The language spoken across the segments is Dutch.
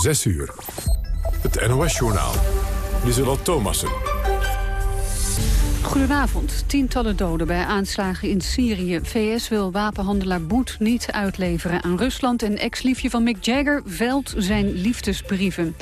6 uur. Het NOS-journaal. Lieselot Thomassen. Goedenavond. Tientallen doden bij aanslagen in Syrië. VS wil wapenhandelaar Boet niet uitleveren aan Rusland... en ex-liefje van Mick Jagger velt zijn liefdesbrieven.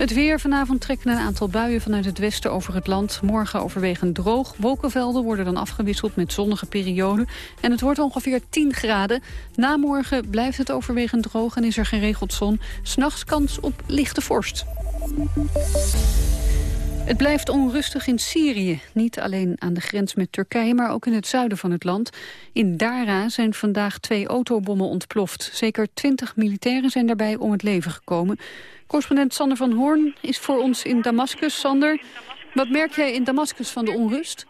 Het weer. Vanavond trekken een aantal buien vanuit het westen over het land. Morgen overwegend droog. Wolkenvelden worden dan afgewisseld met zonnige perioden. En het wordt ongeveer 10 graden. Na morgen blijft het overwegend droog en is er geregeld zon. S'nachts kans op lichte vorst. Het blijft onrustig in Syrië. Niet alleen aan de grens met Turkije, maar ook in het zuiden van het land. In Dara zijn vandaag twee autobommen ontploft. Zeker twintig militairen zijn daarbij om het leven gekomen. Correspondent Sander van Hoorn is voor ons in Damascus. Sander, wat merk jij in Damascus van de onrust?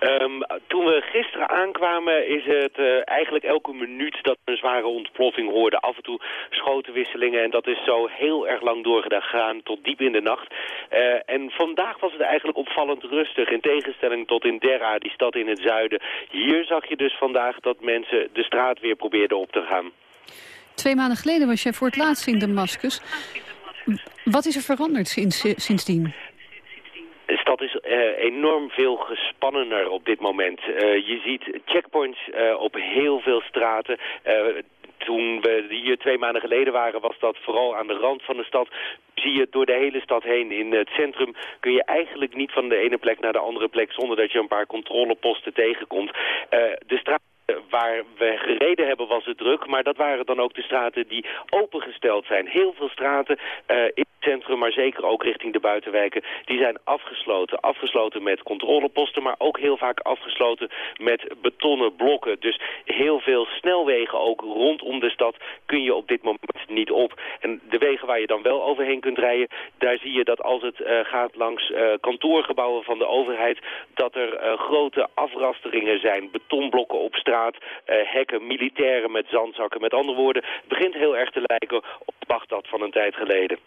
Um, toen we gisteren aankwamen is het uh, eigenlijk elke minuut dat we een zware ontploffing hoorden. Af en toe schotenwisselingen en dat is zo heel erg lang doorgegaan tot diep in de nacht. Uh, en vandaag was het eigenlijk opvallend rustig in tegenstelling tot in Derra, die stad in het zuiden. Hier zag je dus vandaag dat mensen de straat weer probeerden op te gaan. Twee maanden geleden was jij voor het laatst in Damascus. Wat is er veranderd sinds, sindsdien? De stad is uh, enorm veel gespannener op dit moment. Uh, je ziet checkpoints uh, op heel veel straten. toen we hier twee maanden geleden waren, was dat vooral aan de rand van de stad. Zie je door de hele stad heen. In het centrum kun je eigenlijk niet van de ene plek naar de andere plek... zonder dat je een paar controleposten tegenkomt. de straat waar we gereden hebben was het druk, maar dat waren dan ook de straten die opengesteld zijn. Heel veel straten uh, in het centrum, maar zeker ook richting de buitenwijken, die zijn afgesloten. Afgesloten met controleposten, maar ook heel vaak afgesloten met betonnen blokken. Dus heel veel snelwegen ook rondom de stad kun je op dit moment niet op. En de wegen waar je dan wel overheen kunt rijden, daar zie je dat als het uh, gaat langs kantoorgebouwen van de overheid, dat er grote afrasteringen zijn, betonblokken op straat hekken, militairen met zandzakken. Met andere woorden, het begint heel erg te lijken op Bagdad van een tijd geleden.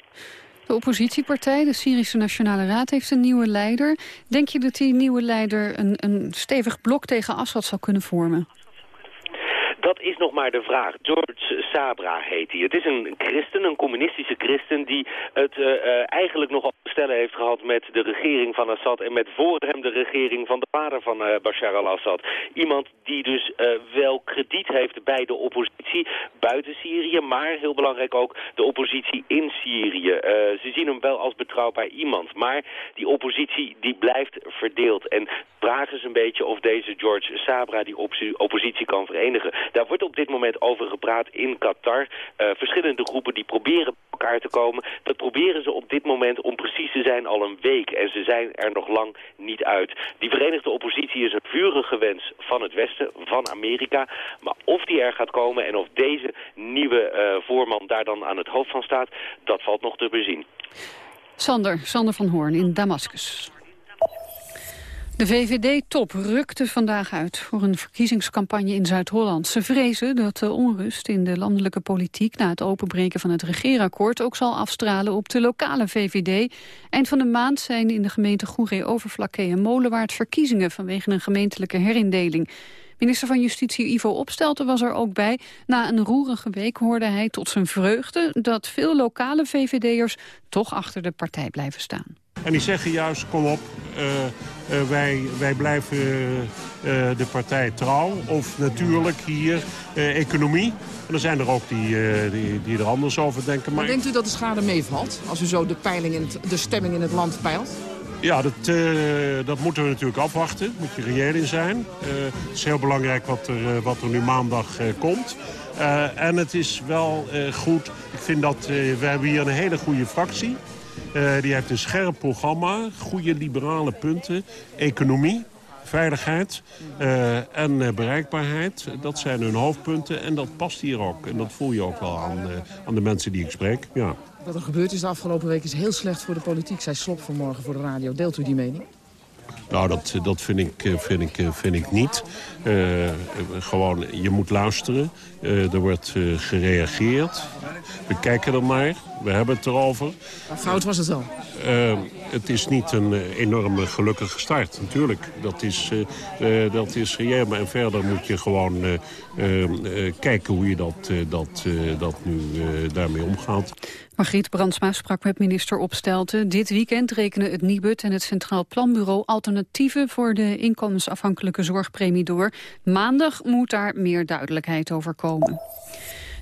De oppositiepartij, de Syrische Nationale Raad, heeft een nieuwe leider. Denk je dat die nieuwe leider een, een stevig blok tegen Assad zou kunnen vormen? Dat is nog maar de vraag. George Sabra heet hij. Het is een christen, een communistische christen... die het uh, uh, eigenlijk nogal stellen heeft gehad met de regering van Assad... en met voor hem de regering van de vader van uh, Bashar al-Assad. Iemand die dus wel krediet heeft bij de oppositie buiten Syrië... maar heel belangrijk ook de oppositie in Syrië. ze zien hem wel als betrouwbaar iemand. Maar die oppositie die blijft verdeeld. En vragen ze een beetje of deze George Sabra die oppositie kan verenigen. Daar wordt op dit moment over gepraat in Qatar. Uh, verschillende groepen die proberen elkaar te komen. Dat proberen ze op dit moment om precies te zijn al een week. En ze zijn er nog lang niet uit. Die Verenigde Oppositie is een vurige wens van het Westen, van Amerika. Maar of die er gaat komen en of deze nieuwe uh, voorman daar dan aan het hoofd van staat... dat valt nog te bezien. Sander, Sander van Hoorn in Damascus. De VVD-top rukte vandaag uit voor een verkiezingscampagne in Zuid-Holland. Ze vrezen dat de onrust in de landelijke politiek... na het openbreken van het regeerakkoord ook zal afstralen op de lokale VVD. Eind van de maand zijn in de gemeente Goeree-Overflakkee en Molenwaard verkiezingen... vanwege een gemeentelijke herindeling. Minister van Justitie Ivo Opstelten was er ook bij. Na een roerige week hoorde hij tot zijn vreugde... dat veel lokale VVD'ers toch achter de partij blijven staan. En die zeggen juist, kom op, wij, wij blijven uh, de partij trouw. Of natuurlijk hier economie. En er zijn er ook die, die, die, er anders over denken. Maar, denkt u dat de schade meevalt? Als u zo de, peiling in het, de stemming in het land peilt? Ja, dat, uh, dat moeten we natuurlijk afwachten. Moet je reëel in zijn. Uh, het is heel belangrijk wat er, wat er nu maandag uh, komt. en het is wel goed. Ik vind dat we hebben hier een hele goede fractie. Uh, die heeft een scherp programma, goede liberale punten, economie, veiligheid uh, en uh, bereikbaarheid. Dat zijn hun hoofdpunten en dat past hier ook. En dat voel je ook wel aan, aan de mensen die ik spreek. Ja. Wat er gebeurd is de afgelopen week is heel slecht voor de politiek, zei Slop vanmorgen voor de radio. Deelt u die mening? Nou, dat, dat vind, ik, vind, ik, vind ik niet. gewoon, je moet luisteren. er wordt gereageerd. We kijken er maar. We hebben het erover. Maar fout was het wel? het is niet een enorme gelukkige start, natuurlijk. Dat is, dat is reëel. Maar verder moet je gewoon kijken hoe je dat, dat, dat nu daarmee omgaat. Margriet Brandsma sprak met minister Opstelten. Dit weekend rekenen het Nibud en het Centraal Planbureau alternatieven voor de inkomensafhankelijke zorgpremie door. Maandag moet daar meer duidelijkheid over komen.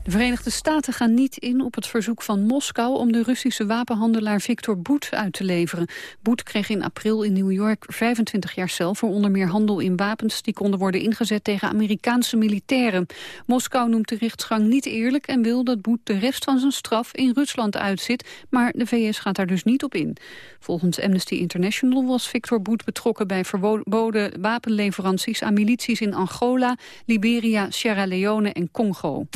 De Verenigde Staten gaan niet in op het verzoek van Moskou... om de Russische wapenhandelaar Victor Boet uit te leveren. Boet kreeg in april in New York 25 jaar cel... voor onder meer handel in wapens die konden worden ingezet tegen Amerikaanse militairen. Moskou noemt de rechtsgang niet eerlijk... en wil dat Boet de rest van zijn straf in Rusland uitzit. Maar de VS gaat daar dus niet op in. Volgens Amnesty International was Victor Boet betrokken... bij verboden wapenleveranties aan milities in Angola, Liberia, Sierra Leone en Congo.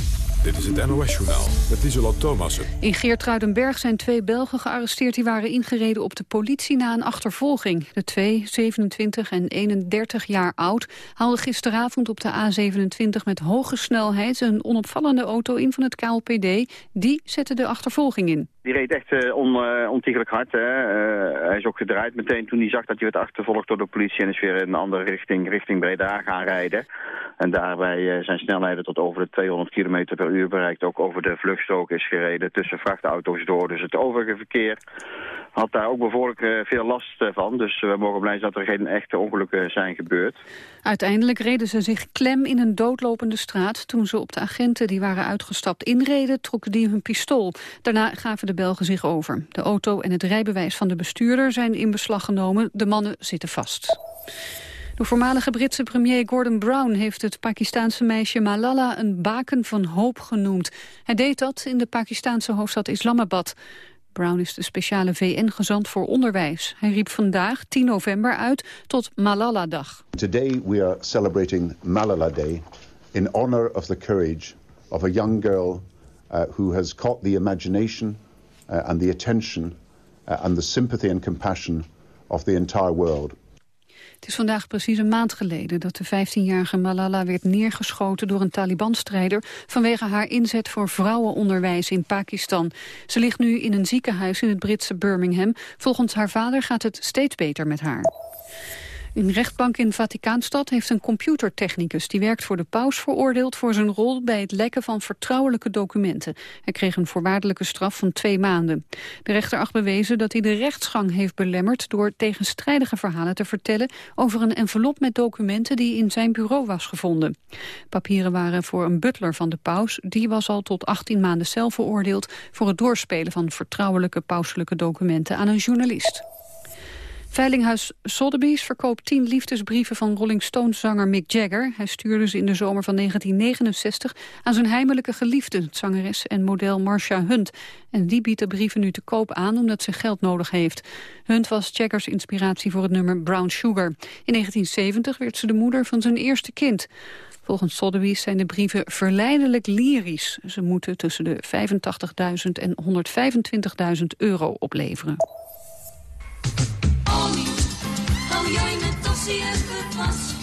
Dit is het NOS-journaal met Isola Thomassen. In Geertruidenberg zijn twee Belgen gearresteerd... die waren ingereden op de politie na een achtervolging. De twee, 27 en 31 jaar oud, haalden gisteravond op de A27... met hoge snelheid een onopvallende auto in van het KLPD. Die zette de achtervolging in. Die reed echt on, uh, ontiegelijk hard. Hè. Uh, hij is ook gedraaid meteen toen hij zag dat hij werd achtervolgd door de politie... en is weer in een andere richting, richting Breda gaan rijden. En daarbij zijn snelheden tot over de 200 km per uur bereikt. Ook over de vluchtstrook is gereden tussen vrachtauto's door. Dus het overige verkeer had daar ook behoorlijk veel last van. Dus we mogen blij zijn dat er geen echte ongelukken zijn gebeurd. Uiteindelijk reden ze zich klem in een doodlopende straat. Toen ze op de agenten die waren uitgestapt inreden, trokken die hun pistool. Daarna gaven de Belgen zich over. De auto en het rijbewijs van de bestuurder zijn in beslag genomen. De mannen zitten vast. De voormalige Britse premier Gordon Brown heeft het Pakistaanse meisje Malala een baken van hoop genoemd. Hij deed dat in de Pakistaanse hoofdstad Islamabad. Brown is de speciale VN-gezant voor onderwijs. Hij riep vandaag, 10 november, uit tot Malala-dag. Today we are celebrating Malala Day in honor of the courage of a young girl uh, who has caught the imagination uh, and the attention uh, and the sympathy and compassion of the entire world. Het is vandaag precies een maand geleden dat de 15-jarige Malala werd neergeschoten door een Taliban-strijder vanwege haar inzet voor vrouwenonderwijs in Pakistan. Ze ligt nu in een ziekenhuis in het Britse Birmingham. Volgens haar vader gaat het steeds beter met haar. Een rechtbank in Vaticaanstad heeft een computertechnicus... die werkt voor de paus veroordeeld voor zijn rol... bij het lekken van vertrouwelijke documenten. Hij kreeg een voorwaardelijke straf van twee maanden. De rechter acht bewezen dat hij de rechtsgang heeft belemmerd... door tegenstrijdige verhalen te vertellen... over een envelop met documenten die in zijn bureau was gevonden. Papieren waren voor een butler van de paus. Die was al tot 18 maanden cel veroordeeld... voor het doorspelen van vertrouwelijke pauselijke documenten aan een journalist. Veilinghuis Sotheby's verkoopt tien liefdesbrieven van Rolling Stones-zanger Mick Jagger. Hij stuurde ze in de zomer van 1969 aan zijn heimelijke geliefde, zangeres en model Marcia Hunt. En die biedt de brieven nu te koop aan omdat ze geld nodig heeft. Hunt was Jaggers inspiratie voor het nummer Brown Sugar. In 1970 werd ze de moeder van zijn eerste kind. Volgens Sotheby's zijn de brieven verleidelijk lyrisch. Ze moeten tussen de 85.000 en 125.000 euro opleveren. jy net as jy was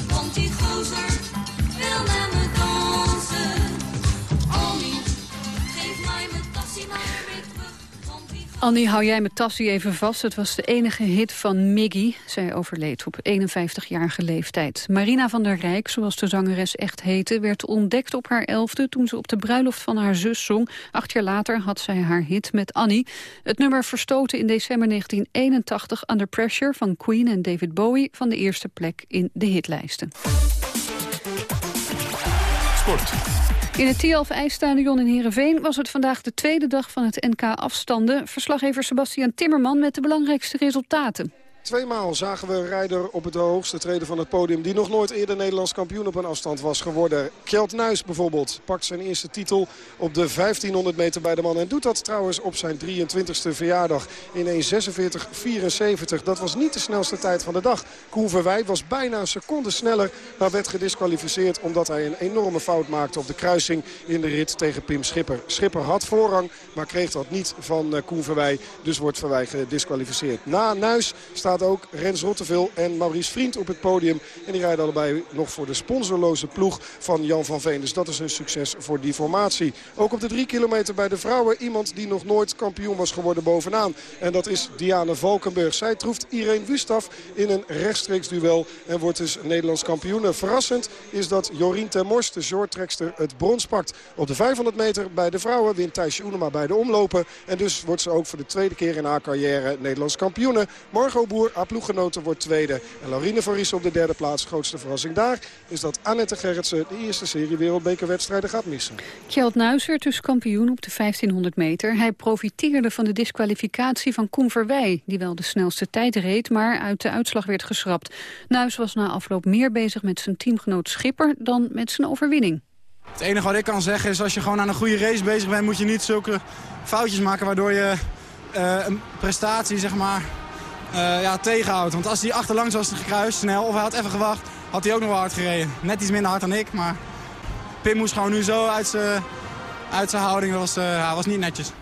Annie, hou jij mijn tassie even vast. Het was de enige hit van Miggy. Zij overleed op 51-jarige leeftijd. Marina van der Rijk, zoals de zangeres echt heette... werd ontdekt op haar elfde toen ze op de bruiloft van haar zus zong. Acht jaar later had zij haar hit met Annie. Het nummer verstoten in december 1981 Under Pressure... van Queen en David Bowie van de eerste plek in de hitlijsten. Sport. In het Tialf IJsstadion in Heerenveen was het vandaag de tweede dag van het NK afstanden. Verslaggever Sebastian Timmerman met de belangrijkste resultaten. Tweemaal zagen we rijder op het hoogste treden van het podium... die nog nooit eerder Nederlands kampioen op een afstand was geworden. Kjeld Nuis bijvoorbeeld pakt zijn eerste titel op de 1500 meter bij de man. En doet dat trouwens op zijn 23e verjaardag in 1.46.74. Dat was niet de snelste tijd van de dag. Koen Verwij was bijna een seconde sneller... maar werd gedisqualificeerd omdat hij een enorme fout maakte... op de kruising in de rit tegen Pim Schipper. Schipper had voorrang, maar kreeg dat niet van eh, Koen Verwij. Dus wordt Verwij gedisqualificeerd. Na Nuis staat staat ook Rens Rottevel en Maurice Vriend op het podium. En die rijden allebei nog voor de sponsorloze ploeg van Jan van Veen. Dus dat is een succes voor die formatie. Ook op de drie kilometer bij de vrouwen iemand die nog nooit kampioen was geworden bovenaan. En dat is Diane Valkenburg. Zij troeft Irene Wustaf in een rechtstreeks duel en wordt dus Nederlands kampioen. Verrassend is dat Jorien Termors, de shorttrekster, het brons pakt. Op de 500 meter bij de vrouwen wint Thijsje Oenema bij de omlopen. En dus wordt ze ook voor de tweede keer in haar carrière Nederlands kampioene. Margot Boer, haar ploeggenoten, wordt tweede. En Laurine van op de derde plaats. Grootste verrassing daar is dat Annette Gerritsen de eerste serie wereldbekerwedstrijden gaat missen. Kjeld Nuis werd dus kampioen op de 1500 meter. Hij profiteerde van de disqualificatie van Koen Verwij... die wel de snelste tijd reed, maar uit de uitslag werd geschrapt. Nuis was na afloop meer bezig met zijn teamgenoot Schipper... dan met zijn overwinning. Het enige wat ik kan zeggen is als je gewoon aan een goede race bezig bent... moet je niet zulke foutjes maken waardoor je uh, een prestatie zeg maar, uh, ja, tegenhoudt. Want als hij achterlangs was gekruist snel of hij had even gewacht... had hij ook nog wel hard gereden. Net iets minder hard dan ik, maar Pim moest gewoon nu zo uit zijn uit houding. Dat was, uh, was niet netjes.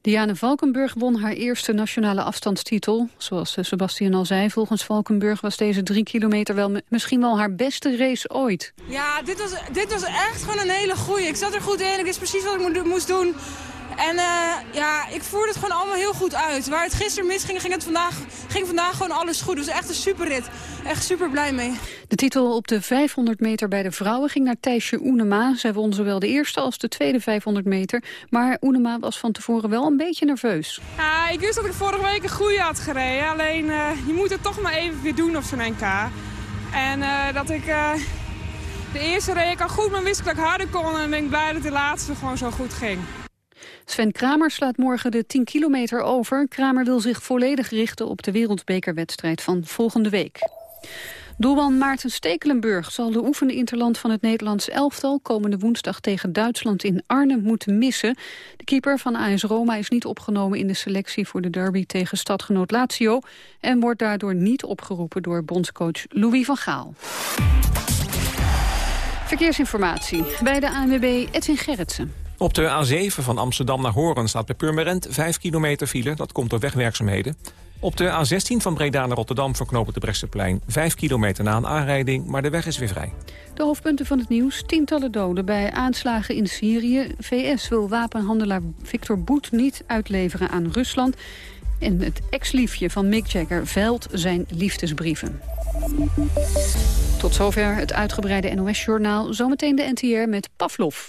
Diane Valkenburg won haar eerste nationale afstandstitel. Zoals Sebastian al zei, volgens Valkenburg was deze drie kilometer wel misschien wel haar beste race ooit. Ja, dit was, dit was echt gewoon een hele goeie. Ik zat er goed in, ik wist precies wat ik moest doen. En uh, ja, ik voerde het gewoon allemaal heel goed uit. Waar het gisteren misging, ging, het vandaag, ging vandaag gewoon alles goed. Dus echt een superrit. Echt super blij mee. De titel op de 500 meter bij de vrouwen ging naar Thijsje Oenema. Zij won zowel de eerste als de tweede 500 meter. Maar Oenema was van tevoren wel een beetje nerveus. Ja, ik wist dat ik vorige week een goede had gereden. Alleen, uh, je moet het toch maar even weer doen op zo'n NK. En uh, dat ik... de eerste reed ik al goed, maar wist ik dat ik harder kon. En ben ik blij dat de laatste gewoon zo goed ging. Sven Kramer slaat morgen de 10 kilometer over. Kramer wil zich volledig richten op de wereldbekerwedstrijd van volgende week. Doelman Maarten Stekelenburg zal de oefende interland van het Nederlands elftal komende woensdag tegen Duitsland in Arnhem moeten missen. De keeper van AS Roma is niet opgenomen in de selectie voor de derby tegen stadgenoot Lazio en wordt daardoor niet opgeroepen door bondscoach Louis van Gaal. Verkeersinformatie bij de ANWB Edwin Gerritsen. Op de A7 van Amsterdam naar Horen staat bij Purmerend 5 kilometer file. Dat komt door wegwerkzaamheden. Op de A16 van Breda naar Rotterdam verknopen de Bresseplein 5 kilometer na een aanrijding, maar de weg is weer vrij. De hoofdpunten van het nieuws. Tientallen doden bij aanslagen in Syrië. VS wil wapenhandelaar Victor Boet niet uitleveren aan Rusland. En het ex-liefje van Mick Jagger veilt zijn liefdesbrieven. Tot zover het uitgebreide NOS-journaal. Zometeen de NTR met Pavlov.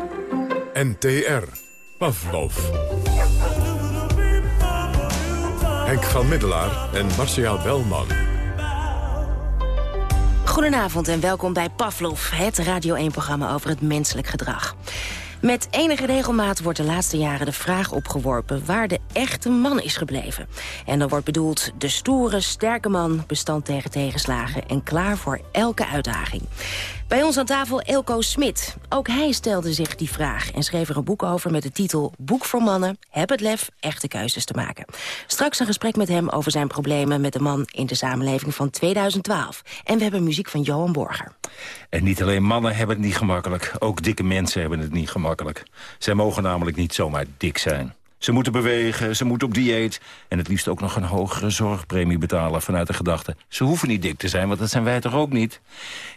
NTR. Pavlov. Henk van Middelaar en Marcia Belman. Goedenavond en welkom bij Pavlov, het Radio 1-programma over het menselijk gedrag. Met enige regelmaat wordt de laatste jaren de vraag opgeworpen... waar de echte man is gebleven. En dan wordt bedoeld de stoere, sterke man... bestand tegen tegenslagen en klaar voor elke uitdaging. Bij ons aan tafel Elko Smit. Ook hij stelde zich die vraag en schreef er een boek over... met de titel Boek voor mannen, heb het lef echte keuzes te maken. Straks een gesprek met hem over zijn problemen... met de man in de samenleving van 2012. En we hebben muziek van Johan Borger. En niet alleen mannen hebben het niet gemakkelijk. Ook dikke mensen hebben het niet gemakkelijk. Zij mogen namelijk niet zomaar dik zijn. Ze moeten bewegen, ze moeten op dieet... en het liefst ook nog een hogere zorgpremie betalen vanuit de gedachte... ze hoeven niet dik te zijn, want dat zijn wij toch ook niet?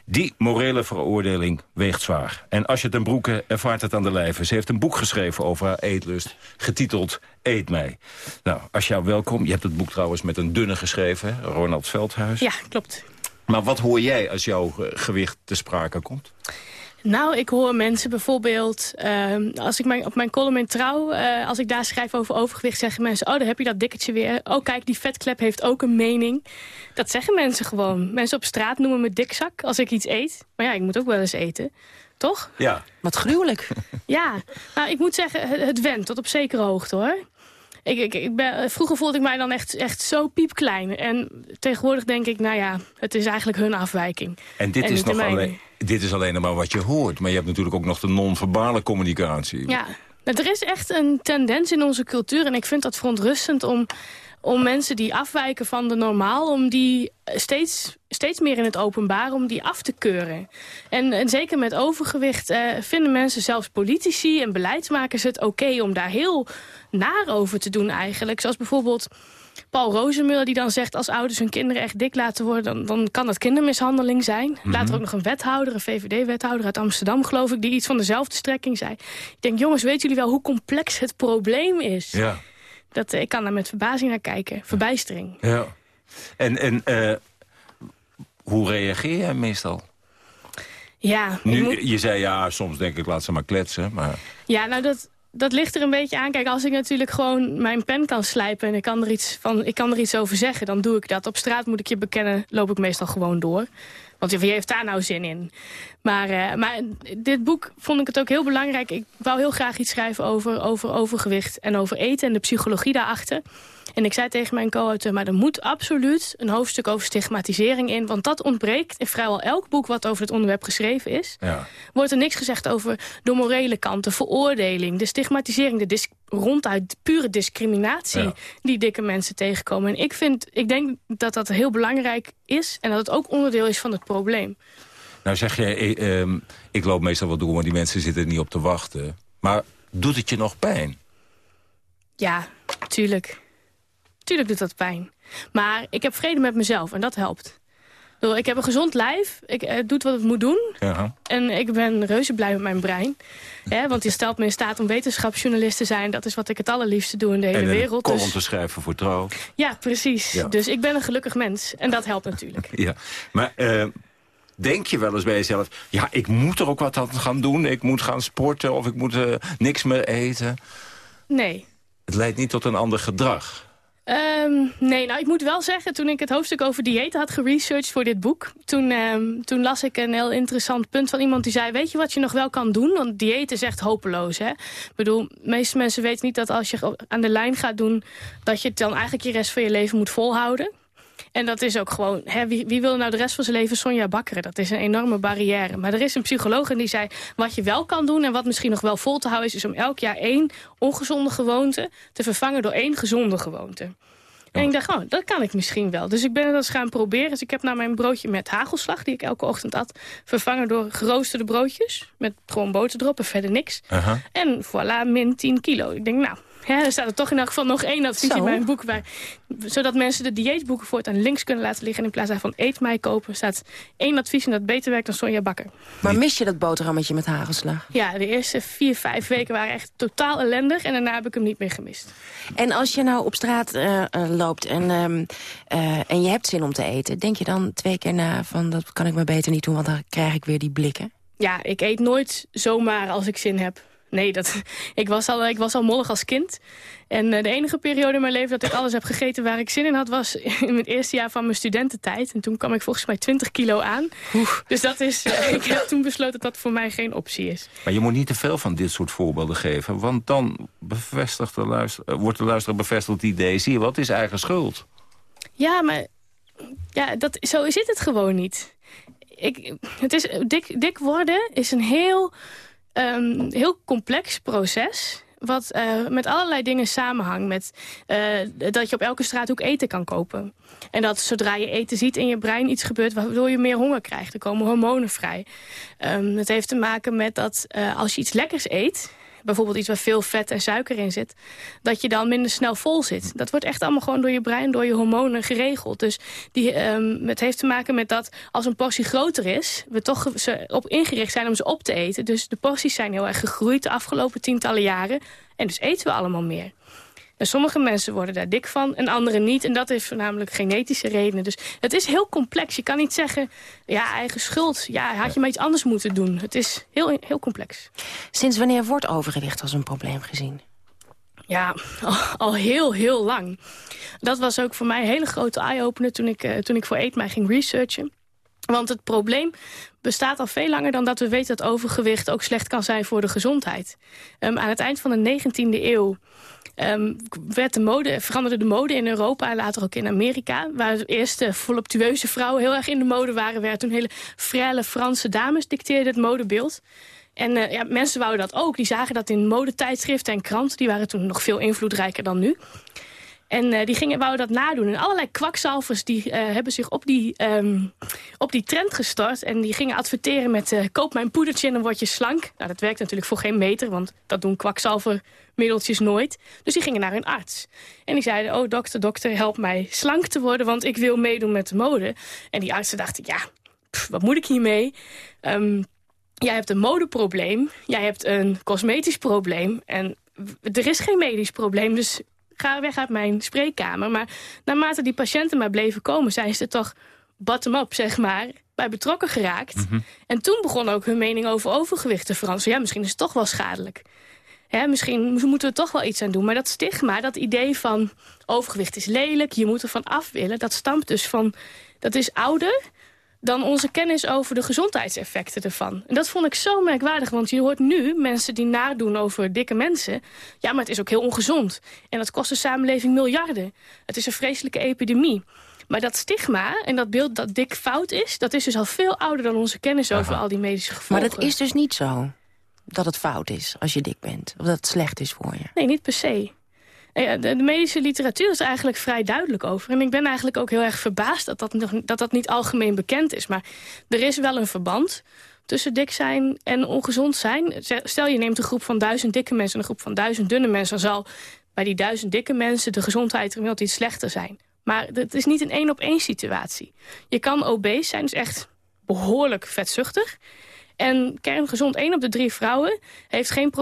Die morele veroordeling weegt zwaar. En Asje ten Broeke ervaart het aan de lijve. Ze heeft een boek geschreven over haar eetlust, getiteld Eet mij. Nou, Asja, welkom. Je hebt het boek trouwens met een dunne geschreven? Ronald Veldhuis. Ja, klopt. Maar wat hoor jij als jouw eh, gewicht te sprake komt? Nou, ik hoor mensen bijvoorbeeld... ehm, als ik mijn, op mijn column in Trouw... eh, als ik daar schrijf over overgewicht... zeggen mensen... oh, daar heb je dat dikketje weer. Oh, kijk, die vetklep heeft ook een mening. Dat zeggen mensen gewoon. Mensen op straat noemen me dikzak als ik iets eet. Maar ja, ik moet ook wel eens eten. Toch? Ja. Wat gruwelijk. Ja, nou, ik moet zeggen, het, het went tot op zekere hoogte, hoor. Ik, ik, ik ben, vroeger voelde ik mij dan echt, echt zo piepklein. En tegenwoordig denk ik, nou ja, het is eigenlijk hun afwijking. En dit, is, nog alleen, dit is alleen maar wat je hoort. Maar je hebt natuurlijk ook nog de non-verbale communicatie. Ja, er is echt een tendens in onze cultuur... en ik vind dat verontrustend om, om mensen die afwijken van de normaal... om die steeds, steeds meer in het openbaar, om die af te keuren. En, en zeker met overgewicht eh, vinden mensen, zelfs politici en beleidsmakers... het oké om daar heel naar over te doen eigenlijk. Zoals bijvoorbeeld... Paul Rozemuller die dan zegt... als ouders hun kinderen echt dik laten worden... dan, dan kan dat kindermishandeling zijn. Later ook nog een wethouder, een VVD-wethouder uit Amsterdam... geloof ik, die iets van dezelfde strekking zei. Ik denk, jongens, weten jullie wel hoe complex het probleem is? Ja. Dat, eh, ik kan daar met verbazing naar kijken. Verbijstering. ja. En, en eh, hoe reageer jij meestal? Ja, Nu, moet- Je zei ja, soms denk ik laat ze maar kletsen. Maar ja nou dat, dat ligt er een beetje aan. Kijk, als ik natuurlijk gewoon mijn pen kan slijpen... en ik kan, er iets van, ik kan er iets over zeggen, dan doe ik dat. Op straat moet ik je bekennen, loop ik meestal gewoon door. Want wie heeft daar nou zin in? Maar, eh, maar dit boek vond ik het ook heel belangrijk. Ik wou heel graag iets schrijven over, over overgewicht en over eten... en de psychologie daarachter. En ik zei tegen mijn co-auteur, maar er moet absoluut een hoofdstuk over stigmatisering in. Want dat ontbreekt in vrijwel elk boek wat over het onderwerp geschreven is. ja. Wordt er niks gezegd over de morele kant, de veroordeling, de stigmatisering, de ronduit pure discriminatie Ja. die dikke mensen tegenkomen. En ik, vind, ik denk dat dat heel belangrijk is en dat het ook onderdeel is van het probleem. Nou zeg jij, eh, ehm, ik loop meestal wel door, want die mensen zitten er niet op te wachten. Maar doet het je nog pijn? Ja, tuurlijk. Tuurlijk doet dat pijn. Maar ik heb vrede met mezelf en dat helpt. Ik heb een gezond lijf, ik eh, doe wat het moet doen. Ja. En ik ben reuze blij met mijn brein. Hè, want die stelt me in staat om wetenschapsjournalist te zijn. Dat is wat ik het allerliefste doe in de hele en wereld. column Dus, te schrijven voor trouw. ja, precies. Ja. Dus ik ben een gelukkig mens. En dat helpt natuurlijk. Ja. Maar eh, denk je wel eens bij jezelf... ja, ik moet er ook wat aan gaan doen. Ik moet gaan sporten of ik moet eh, niks meer eten. Nee. Het leidt niet tot een ander gedrag. Ehm, nee, nou ik moet wel zeggen, toen ik het hoofdstuk over diëten had geresearched voor dit boek... Toen, ehm, toen las ik een heel interessant punt van iemand die zei... weet je wat je nog wel kan doen? Want dieet is echt hopeloos, hè? Ik bedoel, de meeste mensen weten niet dat als je aan de lijn gaat doen... dat je het dan eigenlijk je rest van je leven moet volhouden. En dat is ook gewoon, hè, wie, wie wil nou de rest van zijn leven Sonja bakkeren? Dat is een enorme barrière. Maar er is een psycholoog en die zei, wat je wel kan doen... en wat misschien nog wel vol te houden is... is om elk jaar één ongezonde gewoonte te vervangen door één gezonde gewoonte. En ik dacht, oh, dat kan ik misschien wel. Dus ik ben het eens gaan proberen. Dus ik heb nou mijn broodje met hagelslag, die ik elke ochtend at... vervangen door geroosterde broodjes. Met gewoon boter erop en verder niks. En voilà, min 10 kilo. Ik denk, nou, hè, er staat er toch in elk geval nog één advies Zo. in mijn boek... Waar, zodat mensen de dieetboeken voortaan links kunnen laten liggen... en in plaats daarvan eet mij kopen, staat één advies... en dat beter werkt dan Sonja Bakker. Maar mis je dat boterhammetje met hagelslag? Ja, de eerste vier, vijf weken waren echt totaal ellendig... en daarna heb ik hem niet meer gemist. En als je nou op straat eh, eh, loopt en, ehm, eh, en je hebt zin om te eten... denk je dan twee keer na van dat kan ik maar beter niet doen... want dan krijg ik weer die blikken? Ja, ik eet nooit zomaar als ik zin heb. Nee, dat, ik, was al, ik was al mollig als kind. En eh, de enige periode in mijn leven dat ik alles heb gegeten waar ik zin in had... was in het eerste jaar van mijn studententijd. En toen kwam ik volgens mij 20 kilo aan. Dus dat is, eh, ik heb toen besloten dat dat voor mij geen optie is. Maar je moet niet te veel van dit soort voorbeelden geven. Want dan bevestigt de luister, eh, wordt de luisteraar bevestigd het idee... zie je wat, is eigen schuld. Ja, maar ja, dat, zo zit het gewoon niet. Ik, het is, dik, dik worden is een heel, ehm, heel complex proces wat eh, met allerlei dingen samenhangt. Met, eh, dat je op elke straathoek eten kan kopen. En dat zodra je eten ziet in je brein iets gebeurt... waardoor je meer honger krijgt. Er komen hormonen vrij. Ehm, het heeft te maken met dat eh, als je iets lekkers eet bijvoorbeeld iets waar veel vet en suiker in zit... dat je dan minder snel vol zit. Dat wordt echt allemaal gewoon door je brein, door je hormonen geregeld. Dus die, um, het heeft te maken met dat als een portie groter is... we toch ze op ingericht zijn om ze op te eten. Dus de porties zijn heel erg gegroeid de afgelopen tientallen jaren. En dus eten we allemaal meer. En sommige mensen worden daar dik van en anderen niet. En dat is voornamelijk genetische redenen. Dus het is heel complex. Je kan niet zeggen, ja, eigen schuld. Ja, had je maar iets anders moeten doen. Het is heel, heel complex. Sinds wanneer wordt overgewicht als een probleem gezien? Ja, al, heel, heel lang. Dat was ook voor mij een hele grote eye-opener toen ik, uh, toen ik voor Eet mij ging researchen. Want het probleem bestaat al veel langer dan dat we weten dat overgewicht ook slecht kan zijn voor de gezondheid. Um, aan het eind van de 19e eeuw um, werd de mode, veranderde de mode in Europa en later ook in Amerika. Waar de eerste voluptueuze vrouwen heel erg in de mode waren... werd toen hele frelle Franse dames dicteerden het modebeeld. En uh, ja, mensen wouden dat ook. Die zagen dat in modetijdschriften en kranten. Die waren toen nog veel invloedrijker dan nu. En uh, die gingen, wouden dat nadoen. En allerlei kwakzalvers die, uh, hebben zich op die, um, op die trend gestart. En die gingen adverteren met uh, koop mijn poedertje en dan word je slank. Nou, dat werkt natuurlijk voor geen meter, want dat doen kwakzalvermiddeltjes nooit. Dus die gingen naar hun arts. En die zeiden, oh dokter, dokter, help mij slank te worden, want ik wil meedoen met de mode. En die artsen dachten, ja, wat moet ik hiermee? Um, jij hebt een modeprobleem, jij hebt een cosmetisch probleem... en er is geen medisch probleem, dus ga weg uit mijn spreekkamer. Maar naarmate die patiënten maar bleven komen... zijn ze toch bottom-up, zeg maar, bij betrokken geraakt. Mhm. En toen begon ook hun mening over overgewicht te veranderen. Ja, misschien is het toch wel schadelijk. Hè, misschien moeten we er toch wel iets aan doen. Maar dat stigma, dat idee van overgewicht is lelijk... je moet er van af willen, dat stamt dus van... dat is ouder dan onze kennis over de gezondheidseffecten ervan. En dat vond ik zo merkwaardig, want je hoort nu mensen die nadoen over dikke mensen. Ja, maar het is ook heel ongezond. En dat kost de samenleving miljarden. Het is een vreselijke epidemie. Maar dat stigma en dat beeld dat dik fout is... dat is dus al veel ouder dan onze kennis over al die medische gevolgen. Maar dat is dus niet zo dat het fout is als je dik bent? Of dat het slecht is voor je? Nee, niet per se. Ja, de, medische literatuur is eigenlijk vrij duidelijk over. En ik ben eigenlijk ook heel erg verbaasd dat dat, nog, dat dat niet algemeen bekend is. Maar er is wel een verband tussen dik zijn en ongezond zijn. Stel je neemt een groep van duizend dikke mensen en een groep van duizend dunne mensen... dan zal bij die duizend dikke mensen de gezondheid er iets slechter zijn. Maar het is niet een één-op-één situatie. Je kan obese zijn, dus echt behoorlijk vetzuchtig. En kerngezond, 1 op de drie vrouwen heeft geen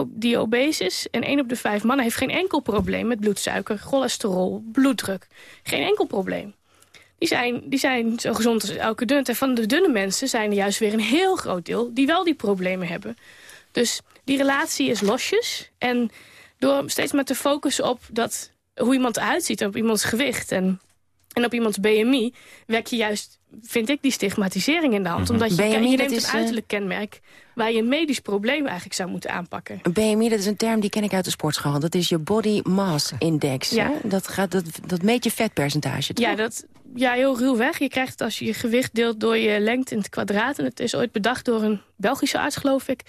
is... en 1 op de vijf mannen heeft geen enkel probleem met bloedsuiker, cholesterol, bloeddruk. Geen enkel probleem. Die zijn, die zijn zo gezond als elke dunne. En van de dunne mensen zijn er juist weer een heel groot deel... die wel die problemen hebben. Dus die relatie is losjes. En door steeds maar te focussen op dat, hoe iemand eruit ziet... op iemands gewicht en, en op iemands BMI... werk je juist vind ik die stigmatisering in de hand. Mhm. Omdat je, je neemt een eh, uiterlijk kenmerk waar je een medisch probleem eigenlijk zou moeten aanpakken. BMI, dat is een term die ken ik uit de sportschool. Dat is je Body Mass Index. Ja. Dat, gaat, dat, dat meet je vetpercentage, toch? Ja, dat, ja, heel ruw weg. Je krijgt het als je je gewicht deelt door je lengte in het kwadraat. En het is ooit bedacht door een Belgische arts, geloof ik...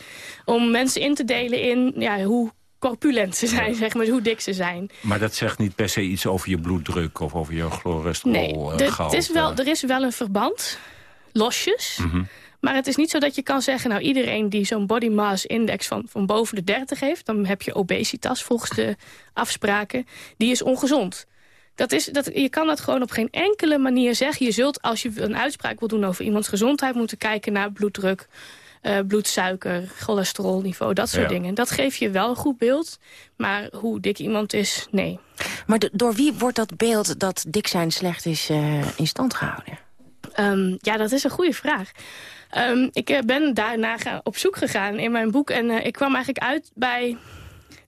om mensen in te delen in ja, hoe corpulent ze zijn, zeg maar, hoe dik ze zijn. Maar dat zegt niet per se iets over je bloeddruk of over je cholesterol Nee, uh, is wel, er is wel een verband, losjes. Mhm. Maar het is niet zo dat je kan zeggen... nou, iedereen die zo'n body mass index van, van boven de 30 heeft... dan heb je obesitas volgens de afspraken. Die is ongezond. Dat is, dat, je kan dat gewoon op geen enkele manier zeggen. Je zult, als je een uitspraak wil doen over iemands gezondheid... moeten kijken naar bloeddruk, uh, bloedsuiker, cholesterolniveau, dat soort dingen. Dat geeft je wel een goed beeld, maar hoe dik iemand is, nee. Maar door wie wordt dat beeld dat dik zijn slecht is uh, in stand gehouden? Um, ja, dat is een goede vraag. Um, ik eh, ben daarna op zoek gegaan in mijn boek en uh, ik kwam eigenlijk uit bij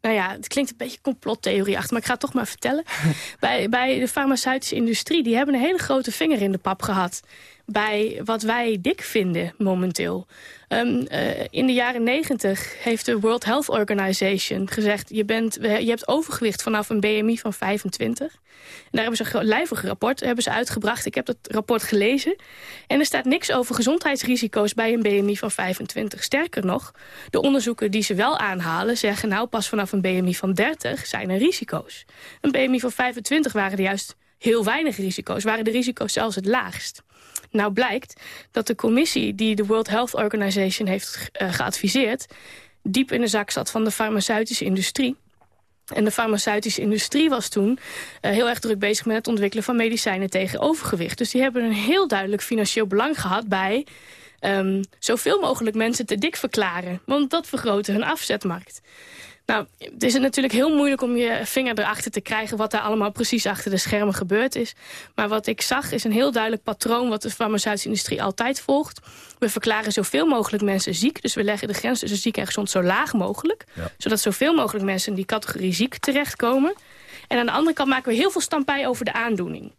nou ja, het klinkt een beetje complottheorie achter, maar ik ga het toch maar vertellen. bij, bij de farmaceutische industrie, die hebben een hele grote vinger in de pap gehad bij wat wij dik vinden momenteel. Um, uh, in de jaren negentig heeft de World Health Organization gezegd... Je, bent, je hebt overgewicht vanaf een BMI van 25. En daar hebben ze een lijvig rapport hebben ze uitgebracht. Ik heb dat rapport gelezen. En er staat niks over gezondheidsrisico's bij een BMI van 25. Sterker nog, de onderzoeken die ze wel aanhalen... zeggen nou pas vanaf een BMI van 30 zijn er risico's. Een BMI van 25 waren er juist heel weinig risico's. Waren de risico's zelfs het laagst. Nou blijkt dat de commissie die de World Health Organization heeft uh, geadviseerd... diep in de zak zat van de farmaceutische industrie. En de farmaceutische industrie was toen uh, heel erg druk bezig met het ontwikkelen van medicijnen tegen overgewicht. Dus die hebben een heel duidelijk financieel belang gehad bij um, zoveel mogelijk mensen te dik verklaren. Want dat vergrootte hun afzetmarkt. Nou, het is natuurlijk heel moeilijk om je vinger erachter te krijgen... wat daar allemaal precies achter de schermen gebeurd is. Maar wat ik zag is een heel duidelijk patroon... wat de farmaceutische industrie altijd volgt. We verklaren zoveel mogelijk mensen ziek. Dus we leggen de grens tussen ziek en gezond zo laag mogelijk. Zodat zoveel mogelijk mensen in die categorie ziek terechtkomen. En aan de andere kant maken we heel veel stampij over de aandoening.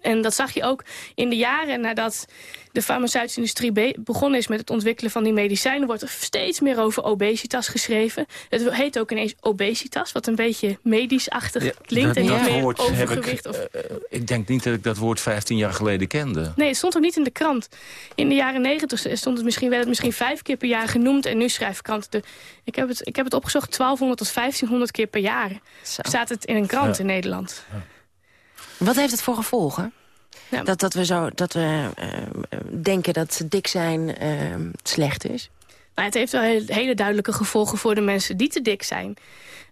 En dat zag je ook in de jaren nadat de farmaceutische industrie begonnen is met het ontwikkelen van die medicijnen, wordt er steeds meer over obesitas geschreven. Het heet ook ineens obesitas, wat een beetje medisch-achtig klinkt. Dat, en dat meer woord overgewicht. heb ik, of... uh, ik denk niet dat ik dat woord 15 jaar geleden kende. Nee, het stond ook niet in de krant. In de jaren negentig stond het misschien, werd het misschien vijf keer per jaar genoemd. En nu schrijven kranten... De, ik, heb het, ik heb het opgezocht, 1200 tot 1500 keer per jaar staat het in een krant Ja. in Nederland. Wat heeft het voor gevolgen? Dat, dat we, zo, dat we eh, denken dat dik zijn eh, slecht is? Maar het heeft wel hele duidelijke gevolgen voor de mensen die te dik zijn.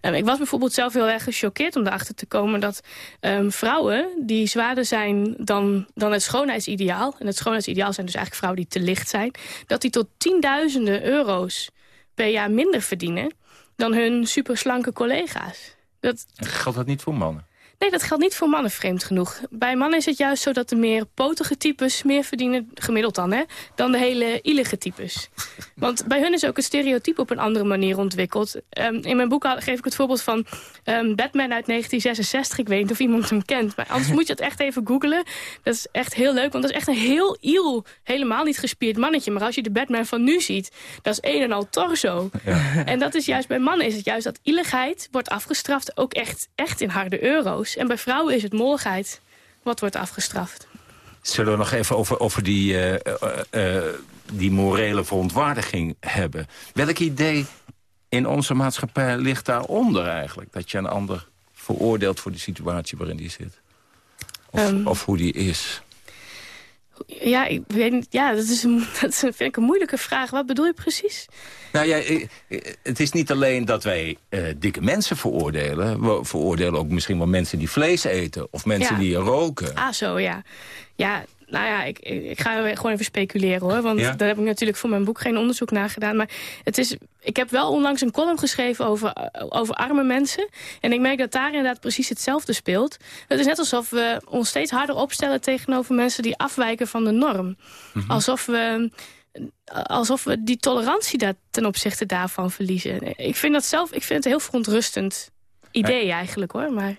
Ehm, ik was bijvoorbeeld zelf heel erg gechoqueerd om erachter te komen... dat ehm, vrouwen die zwaarder zijn dan, dan het schoonheidsideaal... en het schoonheidsideaal zijn dus eigenlijk vrouwen die te licht zijn... dat die tot tienduizenden euro's per jaar minder verdienen... dan hun superslanke collega's. Dat, Geldt dat niet voor mannen? Nee, dat geldt niet voor mannen vreemd genoeg. Bij mannen is het juist zo dat de meer potige types meer verdienen, gemiddeld dan, hè, dan de hele ielige types. Want bij hun is ook het stereotype op een andere manier ontwikkeld. Ehm, in mijn boek geef ik het voorbeeld van ehm, Batman uit 1966. Ik weet niet of iemand hem kent, maar anders moet je het echt even googlen. Dat is echt heel leuk, want dat is echt een heel iel, helemaal niet gespierd mannetje. Maar als je de Batman van nu ziet, dat is een en al torso. En dat is juist bij mannen is het juist dat ieligheid wordt afgestraft, ook echt, echt in harde euro's. En bij vrouwen is het molligheid wat wordt afgestraft. Zullen we nog even over, over die, eh, eh, eh, die morele verontwaardiging hebben? Welk idee in onze maatschappij ligt daaronder eigenlijk? Dat je een ander veroordeelt voor de situatie waarin die zit? Of, Ehm. of hoe die is? Ja, ik weet niet, ja dat, is een, dat vind ik een moeilijke vraag. Wat bedoel je precies? Nou ja, het is niet alleen dat wij eh, dikke mensen veroordelen. We veroordelen ook misschien wel mensen die vlees eten. Of mensen Ja. die roken. Ah, zo, ja. Ja, nou ja, ik, ik ga gewoon even speculeren hoor. Want Ja? daar heb ik natuurlijk voor mijn boek geen onderzoek naar gedaan. Maar het is, ik heb wel onlangs een column geschreven over, over arme mensen. En ik merk dat daar inderdaad precies hetzelfde speelt. Het is net alsof we ons steeds harder opstellen tegenover mensen die afwijken van de norm. Mhm. Alsof we alsof we die tolerantie daar ten opzichte daarvan verliezen. Ik vind dat zelf ik vind het een heel verontrustend idee eigenlijk hoor. Maar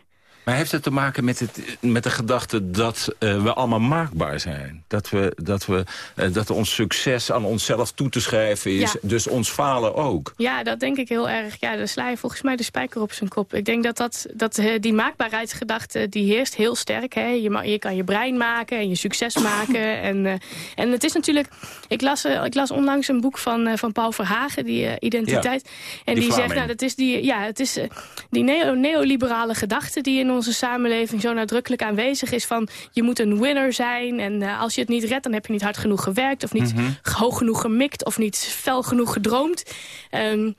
Maar heeft het te maken met, het, met de gedachte dat eh, we allemaal maakbaar zijn? Dat, we, dat, we, eh, dat ons succes aan onszelf toe te schrijven is, Ja. dus ons falen ook? Ja, dat denk ik heel erg. Ja, daar sla je volgens mij de spijker op zijn kop. Ik denk dat, dat, dat eh, die maakbaarheidsgedachte, die heerst heel sterk. Hè? Je, je kan je brein maken en je succes maken. En, en het is natuurlijk... Ik las, ik las onlangs een boek van, van Paul Verhagen, die Identiteit. Ja, en die die, zegt, nou, dat is die, ja, het is die neo, neoliberale gedachte die in onze samenleving zo nadrukkelijk aanwezig is van je moet een winner zijn en eh, als je het niet redt dan heb je niet hard genoeg gewerkt of niet Mhm. hoog genoeg gemikt of niet fel genoeg gedroomd. Ehm,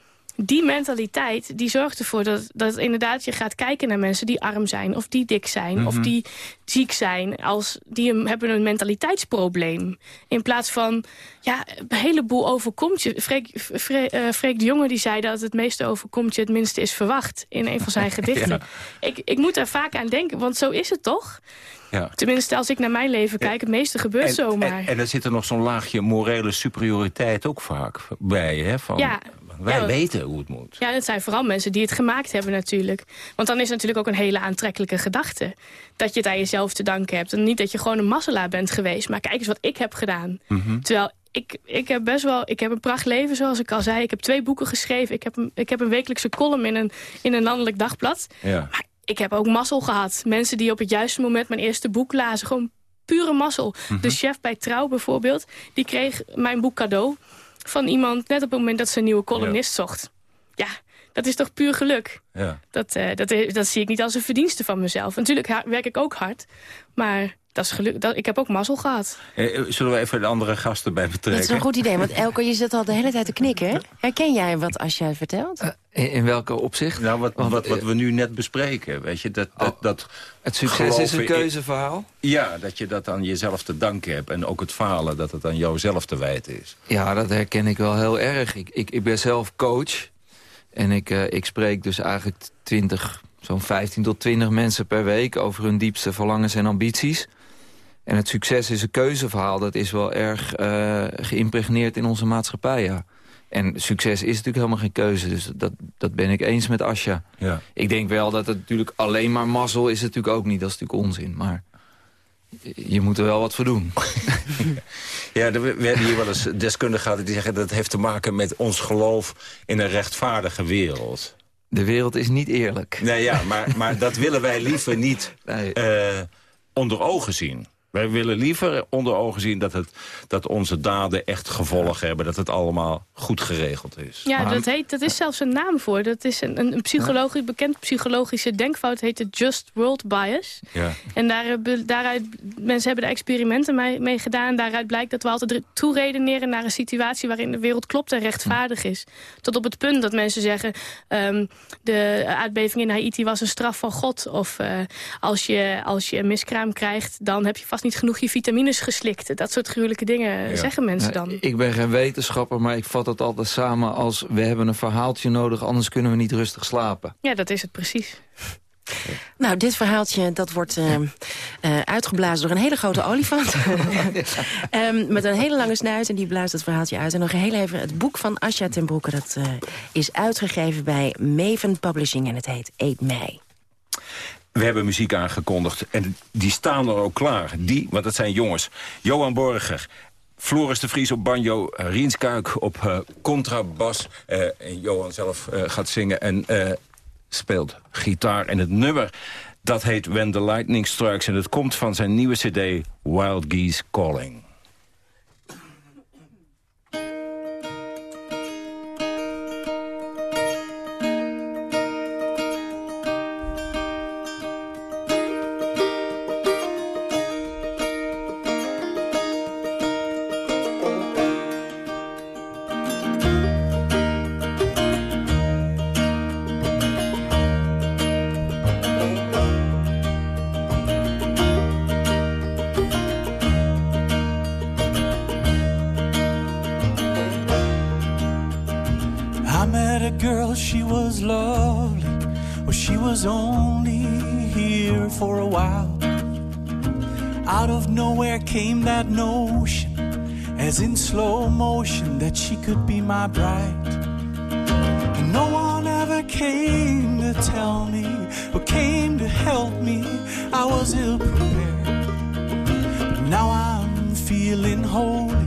die mentaliteit die zorgt ervoor dat, dat inderdaad je gaat kijken naar mensen die arm zijn... of die dik zijn, of Mhm. die ziek zijn. Als, die hebben een mentaliteitsprobleem. In plaats van, ja, een heleboel overkomt je. Freek, Freek, eh, Freek de Jonge die zei dat het meeste overkomt je... het minste is verwacht in een van zijn gedichten. Ja. ik, ik moet daar vaak aan denken, want zo is het toch? Ja. Tenminste, als ik naar mijn leven kijk, het meeste gebeurt En, zomaar. en, en er zit er nog zo'n laagje morele superioriteit ook vaak bij. Hè? Van, Ja. Wij weten hoe het moet. Ja, het zijn vooral mensen die het gemaakt hebben natuurlijk. Want dan is het natuurlijk ook een hele aantrekkelijke gedachte. Dat je het aan jezelf te danken hebt. En niet dat je gewoon een mazzelaar bent geweest. Maar kijk eens wat ik heb gedaan. Mhm. Terwijl ik, ik heb best wel... Ik heb een pracht leven, zoals ik al zei. Ik heb twee boeken geschreven. Ik heb een, ik heb een wekelijkse column in een, in een landelijk dagblad. Ja. Ik heb ook mazzel gehad. Mensen die op het juiste moment mijn eerste boek lazen. Gewoon pure mazzel. Mhm. De chef bij Trouw bijvoorbeeld. Die kreeg mijn boek cadeau. Van iemand net op het moment dat ze een nieuwe columnist zocht. Ja, dat is toch puur geluk. Ja. Dat, eh, dat, dat zie ik niet als een verdienste van mezelf. Natuurlijk werk ik ook hard. Maar dat is geluk, dat, ik heb ook mazzel gehad. Eh, zullen we even de andere gasten bij betrekken? Dat is een goed idee, want Elke, je zit al de hele tijd te knikken. Herken jij wat als jij vertelt? In, in welke opzicht? Nou, wat, wat, wat we nu net bespreken, weet je, dat... dat, dat het succes is een keuzeverhaal? Ja, dat je dat aan jezelf te danken hebt. En ook het falen, dat het aan jouzelf te wijten is. Ja, dat herken ik wel heel erg. Ik, ik, ik ben zelf coach. En ik, uh, ik spreek dus eigenlijk 20, zo'n 15 tot 20 mensen per week... over hun diepste verlangens en ambities. En het succes is een keuzeverhaal. Dat is wel erg uh, geïmpregneerd in onze maatschappij, ja. En succes is natuurlijk helemaal geen keuze. Dus dat, dat ben ik eens met Asja. Ja. Ik denk wel dat het natuurlijk alleen maar mazzel is natuurlijk ook niet. Dat is natuurlijk onzin. Maar je moet er wel wat voor doen. ja, er werden hier wel eens deskundigen gehad die zeggen... dat het heeft te maken met ons geloof in een rechtvaardige wereld. De wereld is niet eerlijk. Nee, ja, maar, maar dat willen wij liever niet nee. uh, onder ogen zien. Wij willen liever onder ogen zien dat, het, dat onze daden echt gevolgen hebben. Dat het allemaal goed geregeld is. Ja, dat, heet, dat is zelfs een naam voor. Dat is een, een psychologisch, bekend psychologische denkfout. heet de Just World Bias. Ja. En daar, daaruit, mensen hebben er experimenten mee, mee gedaan. Daaruit blijkt dat we altijd toeredeneren naar een situatie... waarin de wereld klopt en rechtvaardig is. Tot op het punt dat mensen zeggen... Um, de aardbeving in Haiti was een straf van God. Of uh, als, je, als je een miskraam krijgt, dan heb je vast niet genoeg je vitamines geslikt. Dat soort gruwelijke dingen ja. zeggen mensen dan. Ik ben geen wetenschapper, maar ik vat het altijd samen als... we hebben een verhaaltje nodig, anders kunnen we niet rustig slapen. Ja, dat is het precies. Nou, dit verhaaltje dat wordt uh, uh, uitgeblazen door een hele grote olifant. um, met een hele lange snuit en die blaast het verhaaltje uit. En nog heel even het boek van Asja ten Broeke. Dat uh, is uitgegeven bij Maven Publishing en het heet Eet mei. We hebben muziek aangekondigd en die staan er ook klaar. Die, want dat zijn jongens. Johan Borger, Floris de Vries op banjo, Riens Kuik op uh, contrabas. Uh, en Johan zelf gaat zingen en speelt gitaar. En het nummer, dat heet When the Lightning Strikes. En het komt van zijn nieuwe cd Wild Geese Calling. Came that notion, as in slow motion, that she could be my bride. And no one ever came to tell me, or came to help me. I was ill prepared. But now I'm feeling as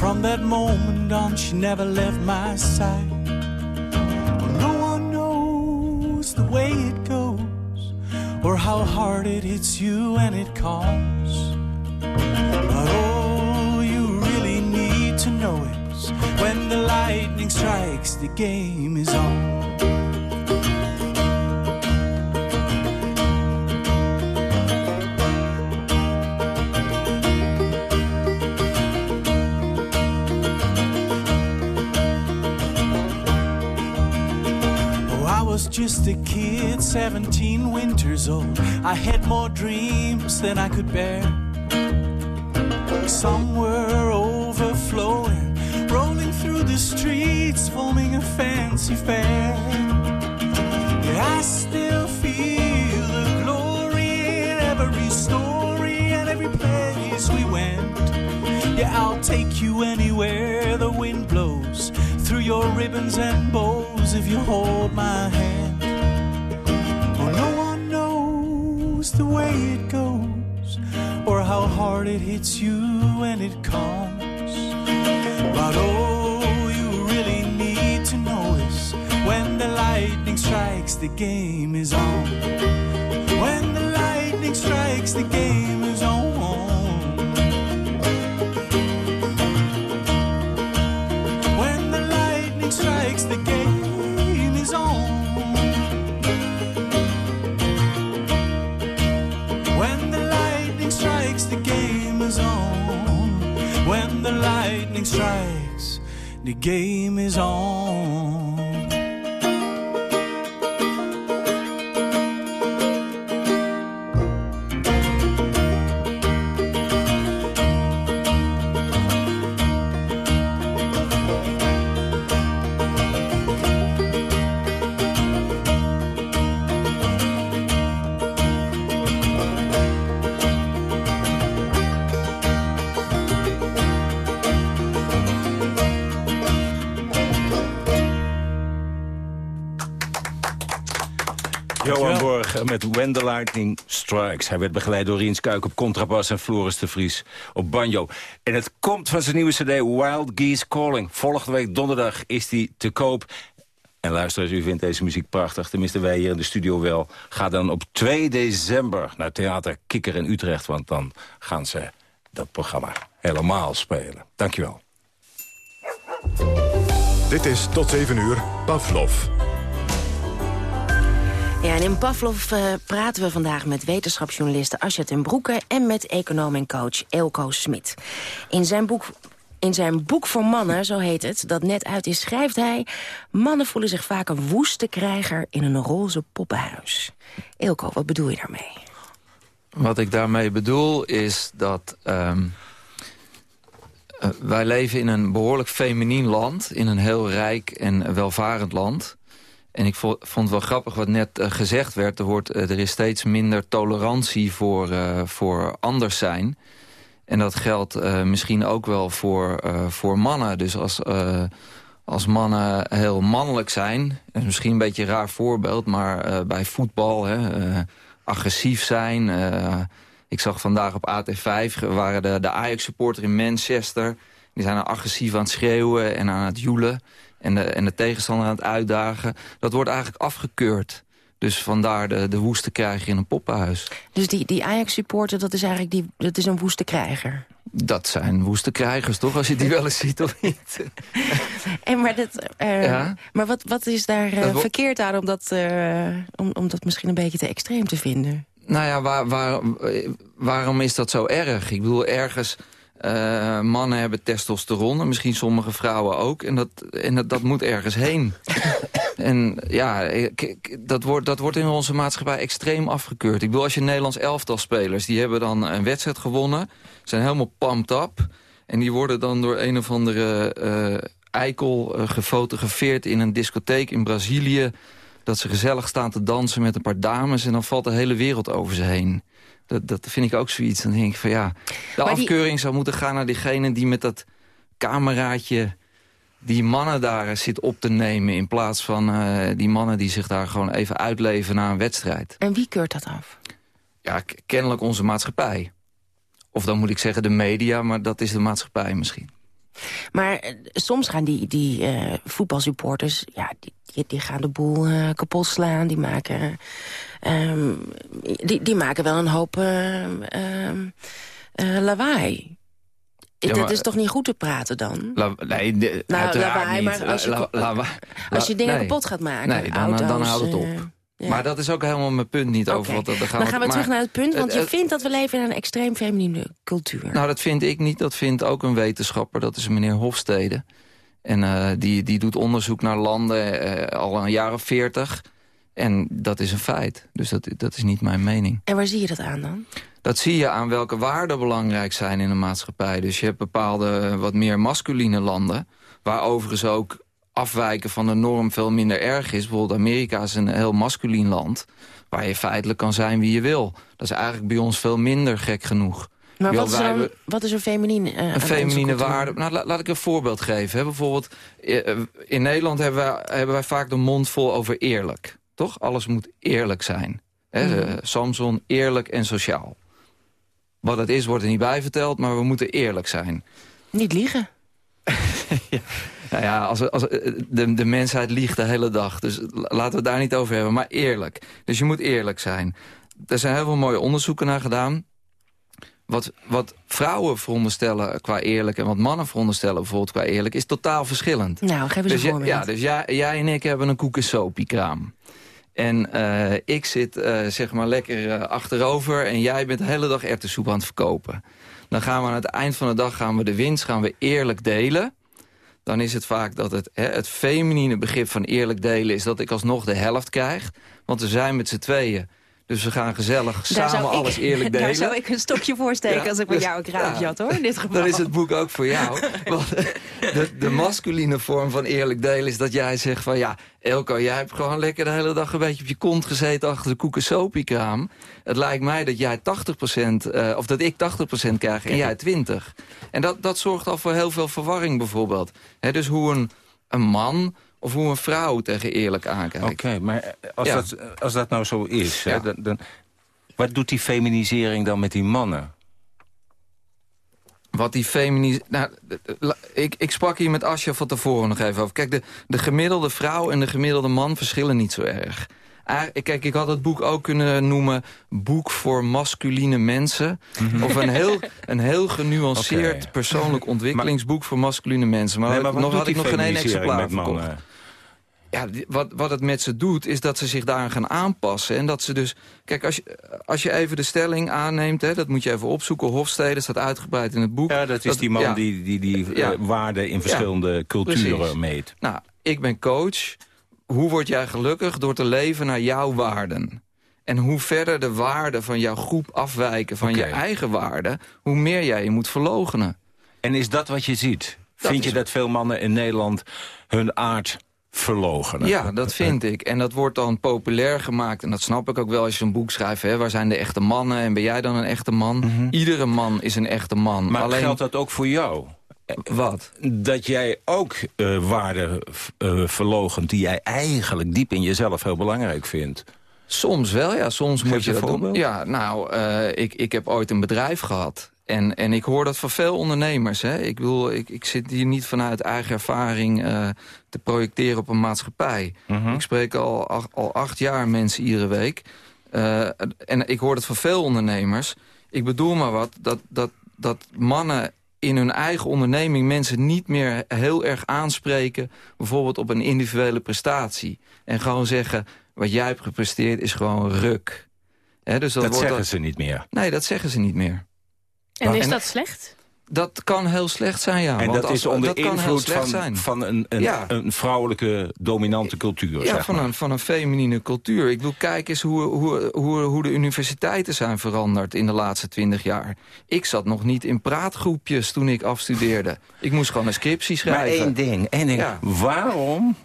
from that moment on, she never left my side. Well, no one knows the way it goes, or how hard it hits you when it comes. But all you really need to know is when the lightning strikes, the game is on. Was just a kid, 17 winters old. I had more dreams than I could bear. Some were overflowing, rolling through the streets, forming a fancy fair. Yeah, I still feel the glory in every story and every place we went. Yeah, I'll take you anywhere the wind blows, through your ribbons and bows if you hold my hand. The way it goes, or how hard it hits you when it comes. But all you really need to know is when the lightning strikes, the game is on. When the Lightning Strikes. Hij werd begeleid door Riens Kuik op contrabas en Floris de Vries op banjo. En het komt van zijn nieuwe cd Wild Geese Calling. Volgende week donderdag is die te koop. En luister u vindt deze muziek prachtig. Tenminste, wij hier in de studio wel. Ga dan op 2 december naar Theater Kikker in Utrecht. Want dan gaan ze dat programma helemaal spelen. Dankjewel. Dit is tot 7 uur Pavlov. Ja, en in Pavlov eh, praten we vandaag met wetenschapsjournaliste Asja ten Broeke... en met econoom en coach Elko Smit. In zijn boek... In zijn boek voor mannen, zo heet het, dat net uit is, schrijft hij... mannen voelen zich vaak een woeste krijger in een roze poppenhuis. Elko, wat bedoel je daarmee? Wat ik daarmee bedoel is dat... ehm, eh, wij leven in een behoorlijk feminien land. In een heel rijk en welvarend land. En ik vo- vond het wel grappig wat net eh, gezegd werd. Er, wordt, eh, er is steeds minder tolerantie voor, eh, voor anders zijn. En dat geldt misschien ook wel voor, voor mannen. Dus als, als mannen heel mannelijk zijn... is misschien een beetje een raar voorbeeld... maar bij voetbal hè, agressief zijn... ik zag vandaag op AT5 waren de, de Ajax-supporter in Manchester. Die zijn agressief aan het schreeuwen en aan het joelen. En de, en de tegenstander aan het uitdagen. Dat wordt eigenlijk afgekeurd. Dus vandaar de, de woeste krijg in een poppenhuis. Dus die, die Ajax-supporter, dat is eigenlijk die, dat is een woeste krijger. Dat zijn woeste krijgers, toch? Als je die wel eens ziet of niet. En maar dat, eh, Ja. maar wat, wat is daar eh, verkeerd aan om dat, eh, om, om dat misschien een beetje te extreem te vinden? Nou ja, waar, waar, waarom is dat zo erg? Ik bedoel, ergens... eh, mannen hebben testosteron en misschien sommige vrouwen ook. En dat, en dat, dat moet ergens heen. en ja, dat wordt, dat wordt in onze maatschappij extreem afgekeurd. Ik bedoel, als je Nederlands elftal spelers... die hebben dan een wedstrijd gewonnen, zijn helemaal pumped up... en die worden dan door een of andere eh, eikel eh, gefotografeerd... in een discotheek in Brazilië dat ze gezellig staan te dansen met een paar dames... en dan valt de hele wereld over ze heen. Dat, dat vind ik ook zoiets. Dan denk ik van ja, de Maar die- afkeuring zou moeten gaan naar diegene... die met dat cameraatje die mannen daar zit op te nemen... in plaats van eh, die mannen die zich daar gewoon even uitleven na een wedstrijd. En wie keurt dat af? Ja, kennelijk onze maatschappij. Of dan moet ik zeggen de media, maar dat is de maatschappij misschien. Maar eh, soms gaan die, die eh, voetbalsupporters, ja, die, die, die gaan de boel eh, kapot slaan. Die maken, ehm, die, die maken wel een hoop ehm, ehm, eh, lawaai. Ja, dat is toch niet goed te praten dan? La, nee, de- Nou, lawaai, niet. maar als je- La- la- lawaai- Als je la- dingen nee. kapot gaat maken, Nee, dan, auto's, dan houdt het op. ja. Maar dat is ook helemaal mijn punt niet over wat... Oké, Dan Dan gaan we maar- terug naar het punt, want je vindt dat we leven in een extreem feminine cultuur. Nou, dat vind ik niet. Dat vindt ook een wetenschapper. Dat is meneer Hofstede. En eh, die, die doet onderzoek naar landen eh, al een jaar of veertig. En dat is een feit. Dus dat, dat is niet mijn mening. En waar zie je dat aan dan? Dat zie je aan welke waarden belangrijk zijn in een maatschappij. Dus je hebt bepaalde eh, wat meer masculine landen... waar overigens ook afwijken van de norm veel minder erg is. Bijvoorbeeld Amerika is een heel masculien land... waar je feitelijk kan zijn wie je wil. Dat is eigenlijk bij ons veel minder gek genoeg. Maar wat is, dan, wat is er feminine eh, aan een feminine waarde. Nou, la- laat ik een voorbeeld geven. Hè. Bijvoorbeeld, eh, eh, in Nederland hebben wij, hebben wij vaak de mond vol over eerlijk. Toch? Alles moet eerlijk zijn. Hè. Eh, Samson, eerlijk en sociaal. Wat het is, wordt er niet bij verteld, maar we moeten eerlijk zijn. Niet liegen. Nou ja, als, als, eh, de, de mensheid liegt de hele dag. Dus la- laten we het daar niet over hebben. Maar eerlijk. Dus je moet eerlijk zijn. Er zijn heel veel mooie onderzoeken naar gedaan. Wat, wat vrouwen veronderstellen qua eerlijk... en wat mannen veronderstellen bijvoorbeeld qua eerlijk... is totaal verschillend. Nou, geef eens dus een voorbeeld. Ja, dus jij, jij en ik hebben een koek- en eh, ik zit eh, zeg maar lekker achterover en jij bent de hele dag erwtensoep aan het verkopen. Dan gaan we aan het eind van de dag gaan we de winst gaan we eerlijk delen. Dan is het vaak dat het, hè, het feminine begrip van eerlijk delen... is dat ik alsnog de helft krijg. Want we zijn met z'n tweeën. Dus we gaan gezellig Daar samen ik- alles eerlijk delen. Daar zou ik een stokje voor steken Ja, als ik bij dus- jou een kraampje ja. had, hoor, in dit geval. Dan is het boek ook voor jou. Want de, de masculine vorm van eerlijk delen is dat jij zegt van... ja, Elko, jij hebt gewoon lekker de hele dag een beetje op je kont gezeten... achter de koekensopiekraam. Het lijkt mij dat jij 80%, eh, of dat ik 80% krijg en jij 20. En dat, dat zorgt al voor heel veel verwarring bijvoorbeeld. Hè, dus hoe een, een man of hoe een vrouw tegen eerlijk aankijkt. Oké, maar als, Ja. dat, als dat nou zo is, hè, dan, dan, wat doet die feminisering dan met die mannen? Wat die feminis... Nou, ik, ik sprak hier met Asja van tevoren nog even over. Kijk, de, de gemiddelde vrouw en de gemiddelde man verschillen niet zo erg. Kijk, ik had het boek ook kunnen noemen... Boek voor masculine mensen. Of een heel, een heel genuanceerd persoonlijk ontwikkelingsboek voor masculine mensen. Maar, Nee, maar nog doet had ik nog geen één feminisering exemplaar met verkocht. Ja, wat, wat het met ze doet, is dat ze zich daaraan gaan aanpassen. En dat ze dus... Kijk, als je, als je even de stelling aanneemt... Hè, dat moet je even opzoeken. Hofstede staat uitgebreid in het boek. Ja, dat is die man ja. die die, die Ja. eh, waarden in verschillende Ja, culturen precies. meet. Nou, ik ben coach. Hoe word jij gelukkig? Door te leven naar jouw waarden. En hoe verder de waarden van jouw groep afwijken van je eigen waarden... hoe meer jij je moet verlogenen. En is dat wat je ziet? Dat Vind je dat veel mannen in Nederland hun aard verlogenen? Ja, dat vind ik. En dat wordt dan populair gemaakt. En dat snap ik ook wel als je een boek schrijft. Hè? Waar zijn de echte mannen? En ben jij dan een echte man? Iedere man is een echte man. Mhm. Maar Alleen, geldt dat ook voor jou? Wat? Dat jij ook eh, waarden eh verlogent die jij eigenlijk diep in jezelf heel belangrijk vindt. Soms wel, ja. Soms Geef moet je een dat doen. Ja, nou, eh, ik, ik heb ooit een bedrijf gehad. En, en ik hoor dat van veel ondernemers. Hè. Ik, bedoel, ik, ik zit hier niet vanuit eigen ervaring eh, te projecteren op een maatschappij. Mhm. Ik spreek al, ach- al acht jaar mensen iedere week. Eh, en ik hoor dat van veel ondernemers. Ik bedoel maar wat, dat, dat, dat mannen in hun eigen onderneming mensen niet meer heel erg aanspreken... bijvoorbeeld op een individuele prestatie. En gewoon zeggen, wat jij hebt gepresteerd is gewoon ruk. Dus dat Dat, wordt zeggen ze niet meer. Nee, dat zeggen ze niet meer. En is En- dat slecht? Dat kan heel slecht zijn, ja. en want dat als- is onder dat invloed van, zijn. van een, een, Ja. een vrouwelijke dominante cultuur. Ja, zeg van maar. een, van een feminine cultuur. Ik bedoel, kijk eens hoe, hoe, hoe, hoe de universiteiten zijn veranderd in de laatste twintig jaar. Ik zat nog niet in praatgroepjes toen ik afstudeerde. Ik moest gewoon een scriptie Maar schrijven. één ding, één ding. Ja. Waarom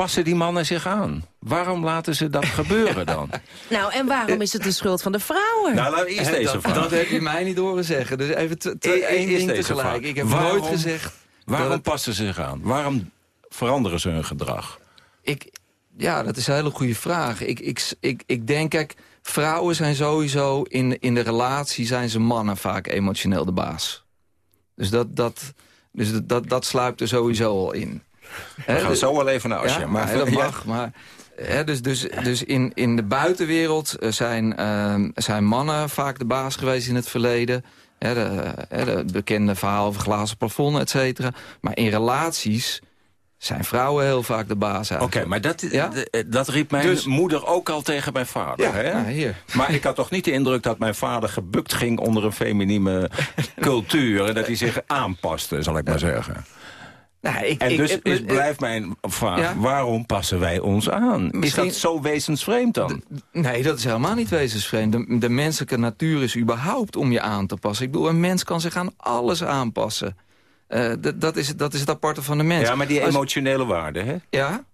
passen die mannen zich aan? Waarom laten ze dat gebeuren dan? Nou, en waarom is het de schuld van de vrouwen? nou, laat eerst deze dat, vraag. dat heb je mij niet horen zeggen. Dus even E- e- één ding tegelijk. vraag. Ik heb Waarom- nooit gezegd... Waarom het- passen ze zich aan? Waarom veranderen ze hun gedrag? Ik, ja, dat is een hele goede vraag. Ik, ik, ik, ik denk, kijk, vrouwen zijn sowieso... In, in de relatie zijn ze mannen vaak emotioneel de baas. Dus dat, dat, dus dat, dat, dat sluipt er sowieso al in. We gaan zo wel even naar Asja. Ja, maar dat mag. Maar, dus dus, dus in, in de buitenwereld eh, zijn, ehm, zijn mannen vaak de baas geweest in het verleden. Hè, de, bekende verhaal over glazen plafond, et cetera. Maar in relaties zijn vrouwen heel vaak de baas Oké, maar dat, Ja? d- dat riep mijn Dus- moeder ook al tegen mijn vader. Ja, hè? nou, hier. Maar ik had toch niet de indruk dat mijn vader gebukt ging onder een feminine cultuur. En dat hij zich aanpaste, zal ik maar zeggen. Nou, ik, En ik- dus ik- is, ik- blijft mijn vraag, Ja? waarom passen wij ons aan? Misschien- Is dat zo wezensvreemd dan? Nee, dat is helemaal niet wezensvreemd. De, de menselijke natuur is überhaupt om je aan te passen. Ik bedoel, een mens kan zich aan alles aanpassen. Eh, dat, is, dat is het aparte van de mens. Ja, maar die Als- emotionele waarde, hè? Ja?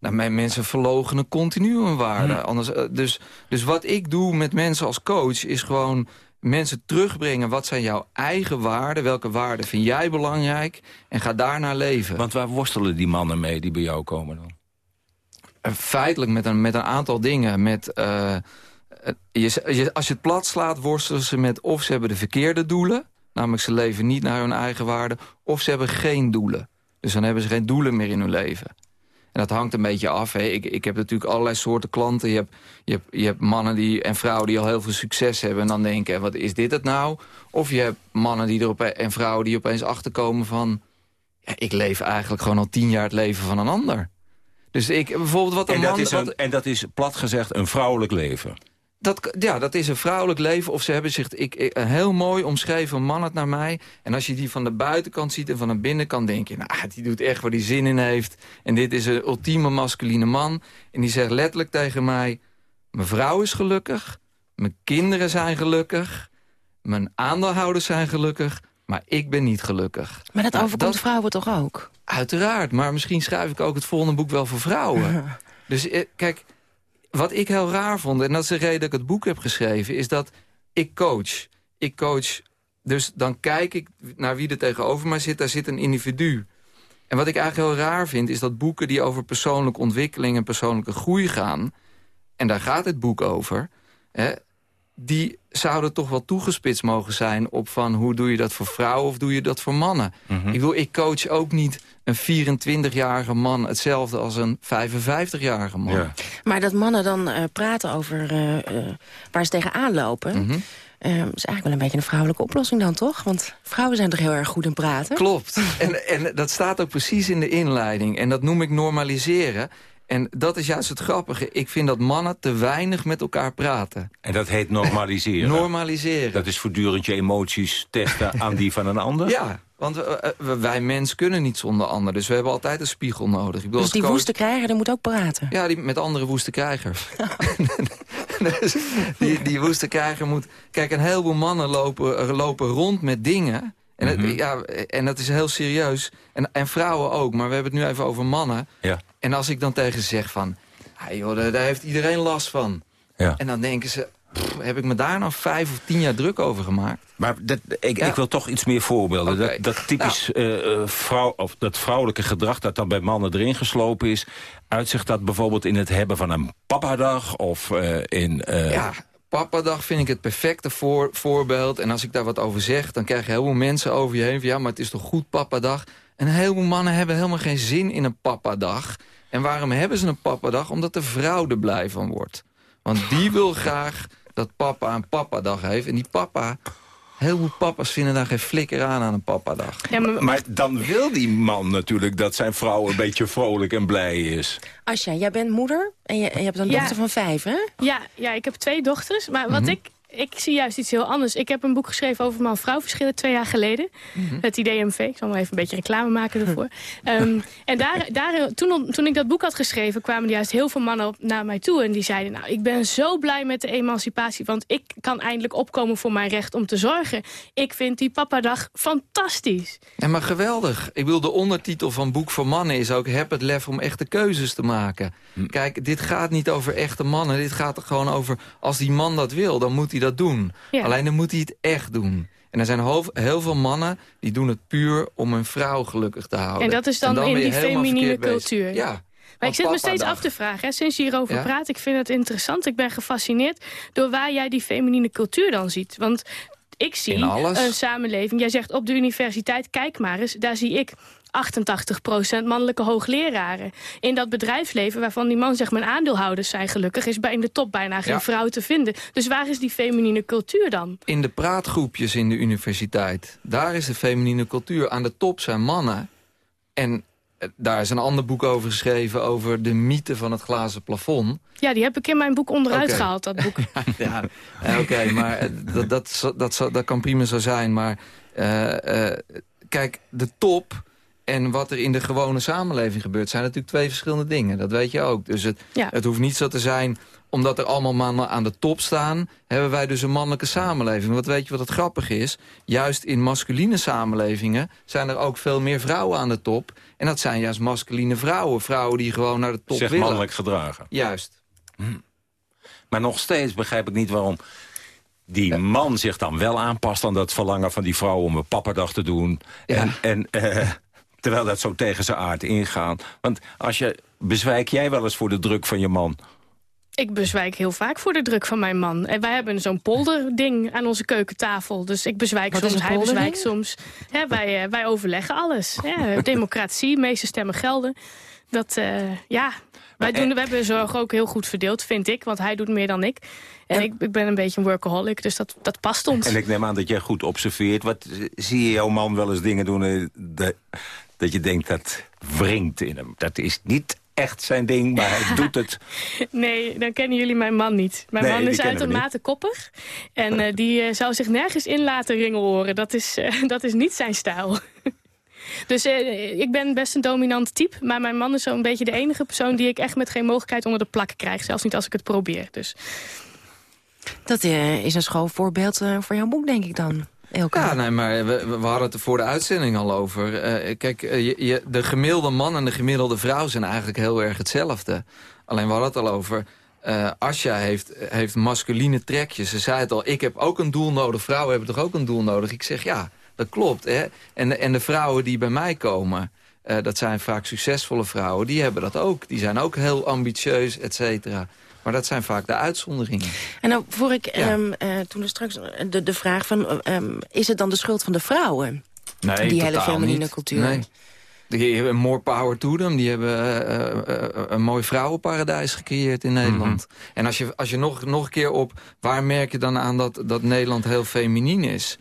Nou, mijn mensen verlogenen continu hun waarde. Hm. Anders, eh, dus, dus wat ik doe met mensen als coach... is gewoon mensen terugbrengen. Wat zijn jouw eigen waarden? Welke waarden vind jij belangrijk? En ga daarnaar leven. Want waar worstelen die mannen mee die bij jou komen dan? Eh, feitelijk met een, met een aantal dingen. Met, eh, eh, je, je- als je het plat slaat, worstelen ze met of ze hebben de verkeerde doelen... namelijk ze leven niet naar hun eigen waarden... of ze hebben geen doelen. Dus dan hebben ze geen doelen meer in hun leven. En dat hangt een beetje af. Hè. Ik, ik heb natuurlijk allerlei soorten klanten. Je hebt, je hebt, je hebt mannen die, en vrouwen die al heel veel succes hebben... en dan denken, wat is dit het nou? Of je hebt mannen die er ope- en vrouwen die opeens achterkomen van... Ja, ik leef eigenlijk gewoon al tien jaar het leven van een ander. Dus ik, bijvoorbeeld wat een En man... dat, is wat- en dat is plat gezegd een vrouwelijk leven. Dat, ja, dat is een vrouwelijk leven. Of ze hebben zich ik, ik- een heel mooi omschreven man het naar mij. En als je die van de buitenkant ziet en van de binnenkant... denk je, nou, die doet echt waar hij zin in heeft. En dit is een ultieme masculine man. En die zegt letterlijk tegen mij... mijn vrouw is gelukkig, mijn kinderen zijn gelukkig... mijn aandeelhouders zijn gelukkig, maar ik ben niet gelukkig. Maar dat Nou, overkomt vrouwen toch ook? Uiteraard, maar misschien schrijf ik ook het volgende boek wel voor vrouwen. dus eh, kijk, wat ik heel raar vond, en dat is de reden dat ik het boek heb geschreven... is dat ik coach. Ik coach, dus dan kijk ik naar wie er tegenover mij zit. Daar zit een individu. En wat ik eigenlijk heel raar vind, is dat boeken die over persoonlijke ontwikkeling... en persoonlijke groei gaan, en daar gaat het boek over... Hè, die zouden toch wel toegespitst mogen zijn op van... hoe doe je dat voor vrouwen of doe je dat voor mannen? Mhm. Ik bedoel, ik coach ook niet een 24-jarige man... hetzelfde als een 55-jarige man. Ja. Maar dat mannen dan eh, praten over eh, eh, waar ze tegenaan lopen... Mhm. is eigenlijk wel een beetje een vrouwelijke oplossing dan, toch? Want vrouwen zijn toch heel erg goed in praten? Klopt. En, en dat staat ook precies in de inleiding. En dat noem ik normaliseren. En dat is juist het grappige. Ik vind dat mannen te weinig met elkaar praten. En dat heet normaliseren. Normaliseren. Dat is voortdurend je emoties testen aan die van een ander? Ja, want eh, eh, wij mens kunnen niet zonder ander. Dus we hebben altijd een spiegel nodig. Ik bedoel, Dus die coach- woeste krijger, die moet ook praten. Ja, die, met andere woeste krijgers. Dus die, die woeste krijger moet... Kijk, een heleboel mannen lopen, lopen rond met dingen... En, het- Mhm. ja, en dat is heel serieus. En, en vrouwen ook, maar we hebben het nu even over mannen. Ja. En als ik dan tegen ze zeg van... Ah, joh, daar, daar heeft iedereen last van. Ja. En dan denken ze... pff, heb ik me daar nou vijf of tien jaar druk over gemaakt? Maar dat, ik, Ja. ik wil toch iets meer voorbeelden. Dat, dat typisch eh, eh, vrouw, of dat vrouwelijke gedrag dat dan bij mannen erin geslopen is... uitzicht dat bijvoorbeeld in het hebben van een papadag of eh, in... eh, Ja, Papadag vind ik het perfecte voor, voorbeeld. En als ik daar wat over zeg, dan krijg je heel veel mensen over je heen... van ja, maar het is toch goed Papadag? En heel veel mannen hebben helemaal geen zin in een Papadag. En waarom hebben ze een Papadag? Omdat de vrouw er blij van wordt. Want die wil graag dat papa een Papadag heeft. En die papa... Heel veel papa's vinden daar geen flikker aan aan een papadag. Ja, maar, Maar dan wil die man natuurlijk dat zijn vrouw een beetje vrolijk en blij is. Asja, jij bent moeder en je, en je hebt een Ja. dochter van vijf, hè? Ja, ja, ik heb twee dochters. Maar wat ik, ik zie juist iets heel anders. Ik heb een boek geschreven over man-vrouw verschillen twee jaar geleden. Het IDMV. Ik zal maar even een beetje reclame maken ervoor. Ehm, en daar, daar, toen, toen ik dat boek had geschreven, kwamen er juist heel veel mannen op, naar mij toe. En die zeiden, nou, ik ben zo blij met de emancipatie. Want ik kan eindelijk opkomen voor mijn recht om te zorgen. Ik vind die papadag fantastisch. Ja, maar geweldig. Ik bedoel, de ondertitel van Boek voor Mannen is ook... heb het lef om echte keuzes te maken. Kijk, dit gaat niet over echte mannen. Dit gaat er gewoon over, als die man dat wil, dan moet hij dat doen. Ja. Alleen dan moet hij het echt doen. En er zijn heel, veel mannen die doen het puur om hun vrouw gelukkig te houden. En dat is dan, in die feminine cultuur. Ja. Maar ik zit me steeds dag. af te vragen, hè, sinds je hierover Ja? praat. Ik vind het interessant. Ik ben gefascineerd door waar jij die feminine cultuur dan ziet. Want ik zie een samenleving. Jij zegt op de universiteit, kijk maar eens, daar zie ik 88% mannelijke hoogleraren. In dat bedrijfsleven waarvan die man zegt mijn aandeelhouders zijn gelukkig... is bij in de top bijna geen Ja. vrouw te vinden. Dus waar is die feminine cultuur dan? In de praatgroepjes in de universiteit, daar is de feminine cultuur. Aan de top zijn mannen. En eh, daar is een ander boek over geschreven... over de mythe van het glazen plafond. Ja, die heb ik in mijn boek onderuit gehaald, dat boek. ja, oké, maar eh, dat, dat, dat, kan prima zo zijn. Maar eh, kijk, de top en wat er in de gewone samenleving gebeurt... zijn natuurlijk twee verschillende dingen. Dat weet je ook. Dus het, Ja. het hoeft niet zo te zijn... omdat er allemaal mannen aan de top staan... hebben wij dus een mannelijke samenleving. Wat weet je wat het grappig is? Juist in masculine samenlevingen... zijn er ook veel meer vrouwen aan de top. En dat zijn juist masculine vrouwen. Vrouwen die gewoon naar de top Zeg willen. mannelijk gedragen. Juist. Maar nog steeds begrijp ik niet waarom die man zich dan wel aanpast... aan dat verlangen van die vrouw om een pappadag te doen. En, en, eh, terwijl dat zo tegen zijn aard ingaat. Want als je, bezwijk jij wel eens voor de druk van je man... Ik bezwijk heel vaak voor de druk van mijn man. En wij hebben zo'n polderding aan onze keukentafel. Dus ik bezwijk Wat soms, een hij polderding? bezwijkt soms. Ja, wij, eh, wij overleggen alles. Ja, democratie, meeste stemmen gelden. Dat, eh, ja... Wij doen, we hebben zorg ook heel goed verdeeld, vind ik. Want hij doet meer dan ik. En ik, ik ben een beetje een workaholic, dus dat, dat past ons. En ik neem aan dat jij goed observeert. Wat zie je jouw man wel eens dingen doen... eh, dat, je denkt, dat wringt in hem. Dat is niet echt zijn ding, maar hij doet het. Nee, dan kennen jullie mijn man niet. Mijn Nee, man is uitermate koppig. En eh, die eh, zou zich nergens in laten ringeloren. Dat is, eh, dat is niet zijn stijl. Dus eh, ik ben best een dominant type. Maar mijn man is zo'n beetje de enige persoon die ik echt met geen mogelijkheid onder de plak krijg. Zelfs niet als ik het probeer. Dus Dat eh, is een schoolvoorbeeld eh, voor jouw boek, denk ik dan. Elke. Ja, nee, maar we, we hadden het er voor de uitzending al over. Eh, kijk, eh, je, je- de gemiddelde man en de gemiddelde vrouw zijn eigenlijk heel erg hetzelfde. Alleen we hadden het al over... eh Asja heeft, heeft masculine trekjes. Ze zei het al, ik heb ook een doel nodig. Vrouwen hebben toch ook een doel nodig? Ik zeg, ja, dat klopt. Hè? En, de- en de vrouwen die bij mij komen... dat zijn vaak succesvolle vrouwen. Die hebben dat ook. Die zijn ook heel ambitieus, et cetera. Maar dat zijn vaak de uitzonderingen. En nou, voor ik ehm, eh, toen er straks de, de vraag van... ehm, is het dan de schuld van de vrouwen? Nee, Die hele feminine niet. cultuur. Nee. Die hebben more power to them. Die hebben eh, eh, eh, een mooi vrouwenparadijs gecreëerd in Nederland. Mhm. En als je, als je nog, nog een keer op... waar merk je dan aan dat, dat Nederland heel feminien is?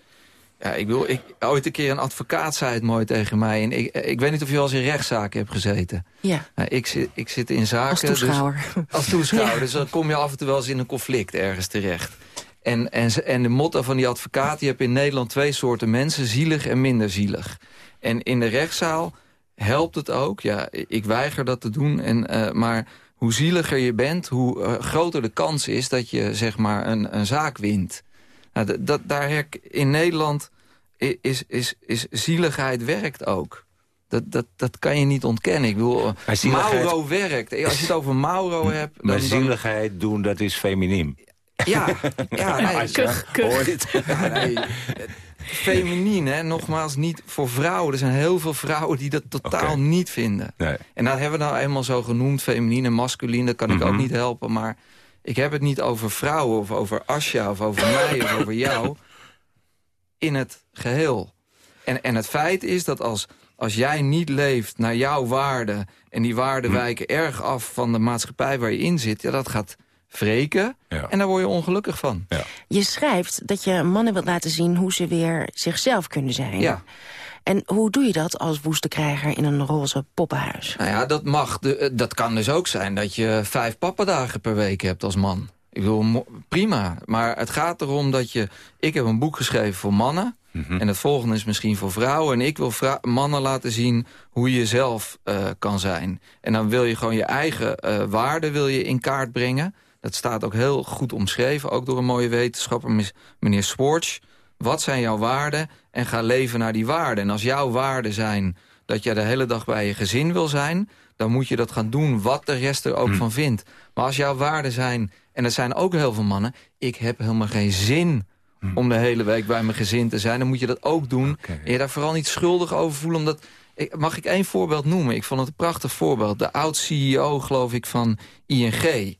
Ja, ik bedoel, ik, ooit een keer een advocaat zei het mooi tegen mij. En ik, ik weet niet of je wel eens in rechtszaken hebt gezeten. Ja. Nou, ik, zit, ik zit in zaken... Als toeschouwer. Dus, als toeschouwer. Ja. Dus dan kom je af en toe wel eens in een conflict ergens terecht. En, en, en de motto van die advocaat... je hebt in Nederland twee soorten mensen, zielig en minder zielig. En in de rechtszaal helpt het ook. Ja, ik weiger dat te doen. En, eh, maar hoe zieliger je bent, hoe eh, groter de kans is... dat je zeg maar een, een zaak wint. Nou, dat, daar in Nederland is, is, is zieligheid werkt ook. Dat, dat, dat kan je niet ontkennen. Ik bedoel, Maar zieligheid- Mauro werkt. Als je het over Mauro hebt... Maar dan- dan- zieligheid doen, dat is feminiem. Ja, ja nee, je het? Ja, nee, feminien, hè, nogmaals, niet voor vrouwen. Er zijn heel veel vrouwen die dat totaal niet vinden. Nee. En dat hebben we nou eenmaal zo genoemd, feminien en masculien. Dat kan ik ook Mhm. niet helpen, maar ik heb het niet over vrouwen... of over Asja of over mij of over jou in het geheel. En, en het feit is dat als, als jij niet leeft naar jouw waarden... en die waarden Hm. wijken erg af van de maatschappij waar je in zit... ja, dat gaat wreken en daar word je ongelukkig van. Je schrijft dat je mannen wilt laten zien hoe ze weer zichzelf kunnen zijn. Ja. En hoe doe je dat als woeste krijger in een roze poppenhuis? Nou ja, dat mag. De, eh, dat kan dus ook zijn dat je vijf pappendagen per week hebt als man. Ik bedoel, mo- prima. Maar het gaat erom dat je... Ik heb een boek geschreven voor mannen. En het volgende is misschien voor vrouwen. En ik wil mannen laten zien hoe je zelf eh, kan zijn. En dan wil je gewoon je eigen eh waarden wil je in kaart brengen. Dat staat ook heel goed omschreven. Ook door een mooie wetenschapper, meneer Swartz. Wat zijn jouw waarden? En ga leven naar die waarden. En als jouw waarden zijn dat jij de hele dag bij je gezin wil zijn... dan moet je dat gaan doen, wat de rest er ook van vindt. Maar als jouw waarden zijn, en er zijn ook heel veel mannen... ik heb helemaal geen zin om de hele week bij mijn gezin te zijn... dan moet je dat ook doen. En je daar vooral niet schuldig over voelen. Omdat, ik, mag ik één voorbeeld noemen? Ik vond het een prachtig voorbeeld. De oud-CEO, geloof ik, van ING...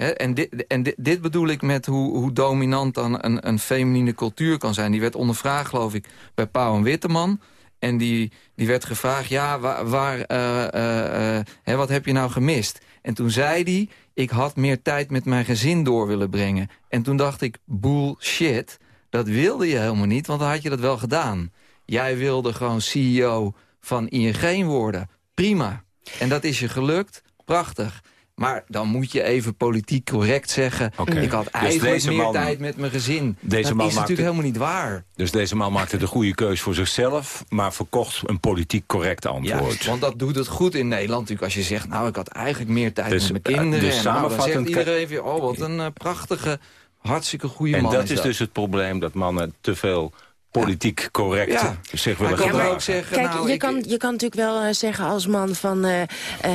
En dit, en dit, dit bedoel ik met hoe, hoe dominant dan een, een feminine cultuur kan zijn. Die werd ondervraagd, geloof ik, bij Pauw en Witteman. En die, die werd gevraagd, ja, waar, waar, eh, eh, eh, hè, wat heb je nou gemist? En toen zei hij, ik had meer tijd met mijn gezin door willen brengen. En toen dacht ik, bullshit, dat wilde je helemaal niet, want dan had je dat wel gedaan. Jij wilde gewoon CEO van ING worden. Prima. En dat is je gelukt. Prachtig. Maar dan moet je even politiek correct zeggen... Ik had Dus eigenlijk meer man- tijd met mijn gezin. Deze dat man is natuurlijk helemaal niet waar. Dus deze man maakte de goede keus voor zichzelf... maar verkocht een politiek correct Ja, antwoord. want dat doet het goed in Nederland natuurlijk. Als je zegt, nou, ik had eigenlijk meer tijd Dus, met mijn eh, kinderen. dus en nou, dan zegt samenvattend- iedereen oh, wat een eh, prachtige, hartstikke goede en man dat is is dat. dus het probleem dat mannen te veel politiek correct Ja. zich willen kan ook zeggen, Kijk, nou, je, ik- kan, je kan natuurlijk wel eh, zeggen als man van... eh, eh,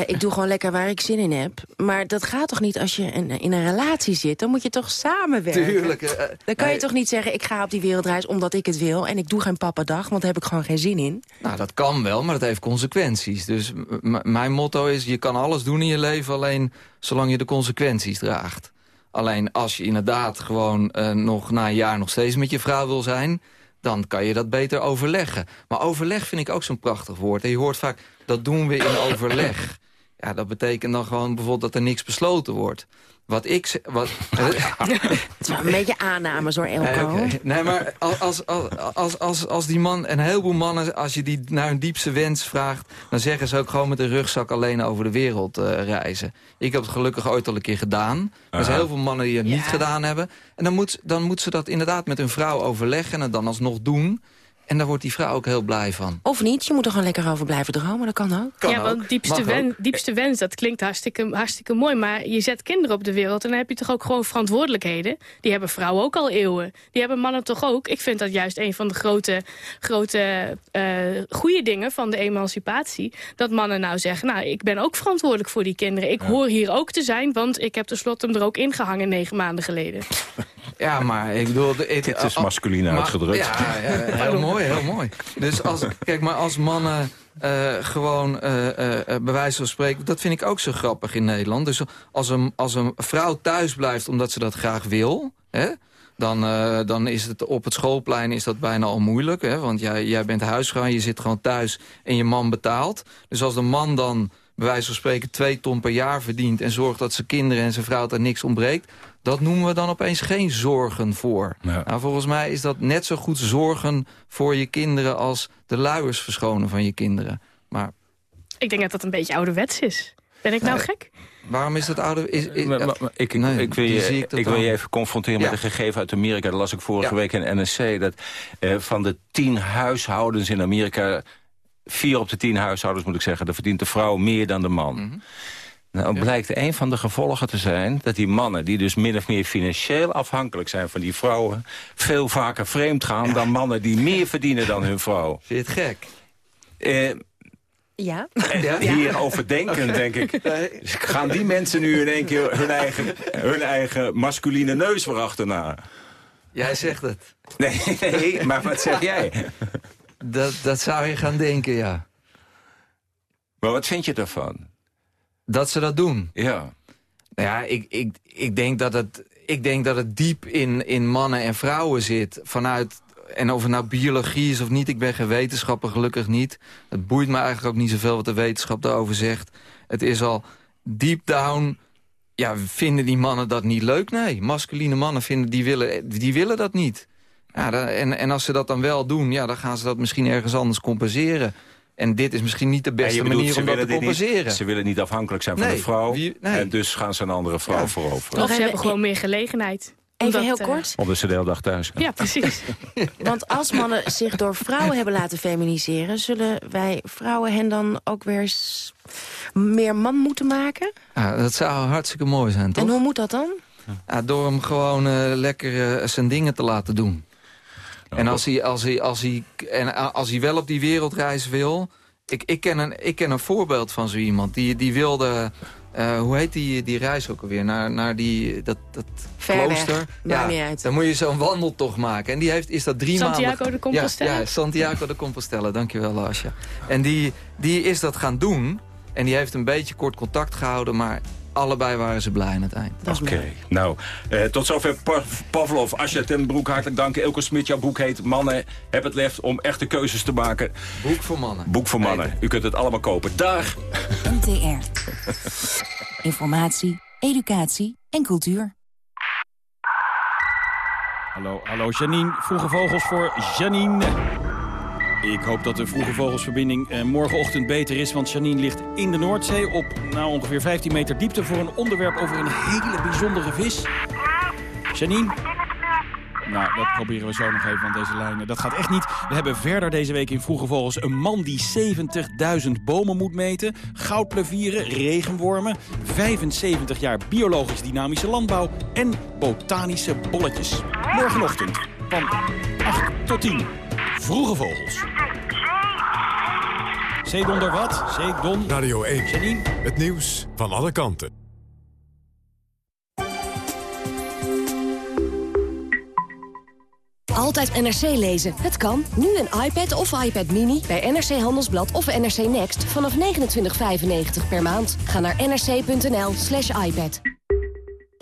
ik doe gewoon lekker waar ik zin in heb. Maar dat gaat toch niet als je in, in een relatie zit? Dan moet je toch samenwerken? Tuurlijk, Dan kan je toch niet zeggen, ik ga op die wereldreis omdat ik het wil... en ik doe geen pappadag, want daar heb ik gewoon geen zin in. Nou, dat kan wel, maar dat heeft consequenties. Dus mijn motto is, je kan alles doen in je leven... alleen zolang je de consequenties draagt. Alleen als je inderdaad gewoon eh, nog na een jaar nog steeds met je vrouw wil zijn... dan kan je dat beter overleggen. Maar overleg vind ik ook zo'n prachtig woord. En je hoort vaak, dat doen we in overleg. Ja, dat betekent dan gewoon bijvoorbeeld dat er niks besloten wordt. Wat ik... Wat, Het is wel een beetje aannames hoor, Elko. Eh. Nee, maar als, als, als, als, als, die man, een heleboel mannen, als je die naar hun diepste wens vraagt... dan zeggen ze ook gewoon met een rugzak alleen over de wereld eh, reizen. Ik heb het gelukkig ooit al een keer gedaan. Er zijn heel veel mannen die het niet gedaan hebben. En dan moet, dan moet ze dat inderdaad met hun vrouw overleggen en het dan alsnog doen. En daar wordt die vrouw ook heel blij van. Of niet, je moet er gewoon lekker over blijven dromen, dat kan ook. ja, want diepste, wen, ook. diepste wens, dat klinkt hartstikke, hartstikke mooi. Maar je zet kinderen op de wereld en dan heb je toch ook gewoon verantwoordelijkheden. Die hebben vrouwen ook al eeuwen. Die hebben mannen toch ook. Ik vind dat juist een van de grote, grote eh goede dingen van de emancipatie. Dat mannen nou zeggen, nou, ik ben ook verantwoordelijk voor die kinderen. Ik hoor hier ook te zijn, want ik heb tenslotte hem er ook ingehangen negen maanden geleden. Ja, maar ik bedoel... de- het- Dit is al- masculien maar- uitgedrukt. Ja, ja, heel mooi, heel mooi. Dus als, kijk, maar als mannen eh, gewoon eh, bij wijze van spreken... dat vind ik ook zo grappig in Nederland. Dus als een, als een vrouw thuis blijft omdat ze dat graag wil... Hè, dan, dan is het op het schoolplein is dat bijna al moeilijk. Hè, want jij, jij bent huisvrouw en je zit gewoon thuis en je man betaalt. Dus als de man dan bij wijze van spreken twee ton per jaar verdient... en zorgt dat zijn kinderen en zijn vrouw er niks ontbreekt... dat noemen we dan opeens geen zorgen voor. Nou, volgens mij is dat net zo goed zorgen voor je kinderen... als de luiers verschonen van je kinderen. Maar Ik denk dat dat een beetje ouderwets is. Ben ik nou Nee. gek? waarom is dat ouder... Is, is- Maar- maar- maar ik, Nee, ik, wil je, zie ik wil je even confronteren Ja. met een gegeven uit Amerika. Dat las ik vorige Ja. week in NSC. Dat eh, van de tien huishoudens in Amerika... vier op de tien huishoudens, moet ik zeggen... daar verdient de vrouw meer dan de man. Mhm. Nou, blijkt een van de gevolgen te zijn... dat die mannen, die dus min of meer financieel afhankelijk zijn van die vrouwen... veel vaker vreemd gaan dan mannen die meer verdienen dan hun vrouw. Vind je het gek? Eh, Ja. eh, Hierover denken, denk ik. Gaan die mensen nu in één keer hun eigen, hun eigen masculine neus weer achterna? Jij zegt het. Nee, nee, maar wat zeg jij? Dat, dat zou je gaan denken, ja. Maar wat vind je daarvan? Dat ze dat doen? Ja. Nou ja, ik, ik, ik, denk dat het, ik denk dat het diep in, in mannen en vrouwen zit. Vanuit, en of het nou biologie is of niet, ik ben geen wetenschapper, gelukkig niet. Het boeit me eigenlijk ook niet zoveel wat de wetenschap daarover zegt. Het is al deep down... Ja, vinden die mannen dat niet leuk? Nee, masculine mannen vinden, die willen, die willen dat niet. Ja, en, en als ze dat dan wel doen, ja, dan gaan ze dat misschien ergens anders compenseren. En dit is misschien niet de Ja, beste bedoelt, manier om dat te niet- compenseren. ze willen niet afhankelijk zijn van Nee, de vrouw. wie- nee. En dus gaan ze een andere vrouw veroveren. Of ze hebben gewoon meer gelegenheid. Even Omdat, heel eh, kort. Omdat ze de hele dag thuis zijn. Ja, precies. Want als mannen zich door vrouwen hebben laten feminiseren... zullen wij vrouwen hen dan ook weer meer man moeten maken? Ja, dat zou hartstikke mooi zijn, toch? En hoe moet dat dan? Ja, door hem gewoon eh, lekker eh, zijn dingen te laten doen. En als hij, als, hij, als, hij, en als hij wel op die wereldreis wil... Ik, ik, ken, een, ik ken een voorbeeld van zo iemand. Die, die wilde... eh, hoe heet die, die reis ook alweer? Naar, naar die, dat, dat Ver weg, klooster. niet uit. Dan moet je zo'n wandeltocht maken. En die heeft, is dat drie Santiago maanden... de Compostela? Ja, ja, Santiago de Compostela. Dankjewel, Asja. En die, die is dat gaan doen. En die heeft een beetje kort contact gehouden. Maar allebei waren ze blij aan het eind. Oké, nou, eh, tot zover Pa- Pavlov. Asja ten Broek, hartelijk dank. Elke Smit, jouw boek heet Mannen, heb het lef om echte keuzes te maken. Boek voor mannen. Boek voor mannen. U kunt het allemaal kopen. Dag! NTR. Informatie, educatie en cultuur. Hallo, hallo Janine. Vroege Vogels voor Janine. Ik hoop dat de Vroege Vogelsverbinding eh, morgenochtend beter is... want Janine ligt in de Noordzee op nou, ongeveer 15 meter diepte... voor een onderwerp over een hele bijzondere vis. Janine? Nou, dat proberen we zo nog even, want deze lijnen, dat gaat echt niet. We hebben verder deze week in Vroege Vogels een man die 70.000 bomen moet meten. Goudplevieren, regenwormen, 75 jaar biologisch dynamische landbouw en botanische bolletjes. Morgenochtend van 8 tot 10. Vroege Vogels. Zeedonder wat? Zeedon. Radio 1. Janine. Het nieuws van alle kanten. Altijd NRC lezen. Het kan. Nu een iPad of iPad Mini bij NRC Handelsblad of NRC Next vanaf 29,95 per maand. Ga naar nrc.nl slash iPad.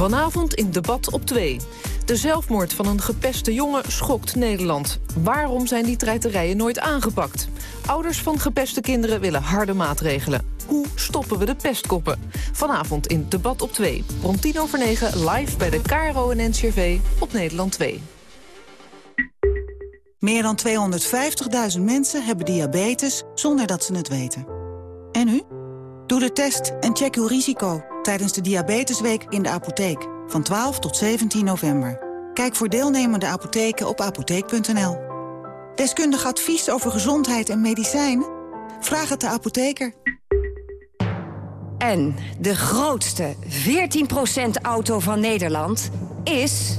Vanavond in debat op 2. De zelfmoord van een gepeste jongen schokt Nederland. Waarom zijn die treiterijen nooit aangepakt? Ouders van gepeste kinderen willen harde maatregelen. Hoe stoppen we de pestkoppen? Vanavond in debat op 2. Rond 10 over 9 live bij de KRO en NCRV op Nederland 2. Meer dan 250.000 mensen hebben diabetes zonder dat ze het weten. En u? Doe de test en check uw risico tijdens de Diabetesweek in de apotheek. Van 12 tot 17 november. Kijk voor deelnemende apotheken op apotheek.nl. Deskundig advies over gezondheid en medicijnen? Vraag het de apotheker. En de grootste 14% auto van Nederland is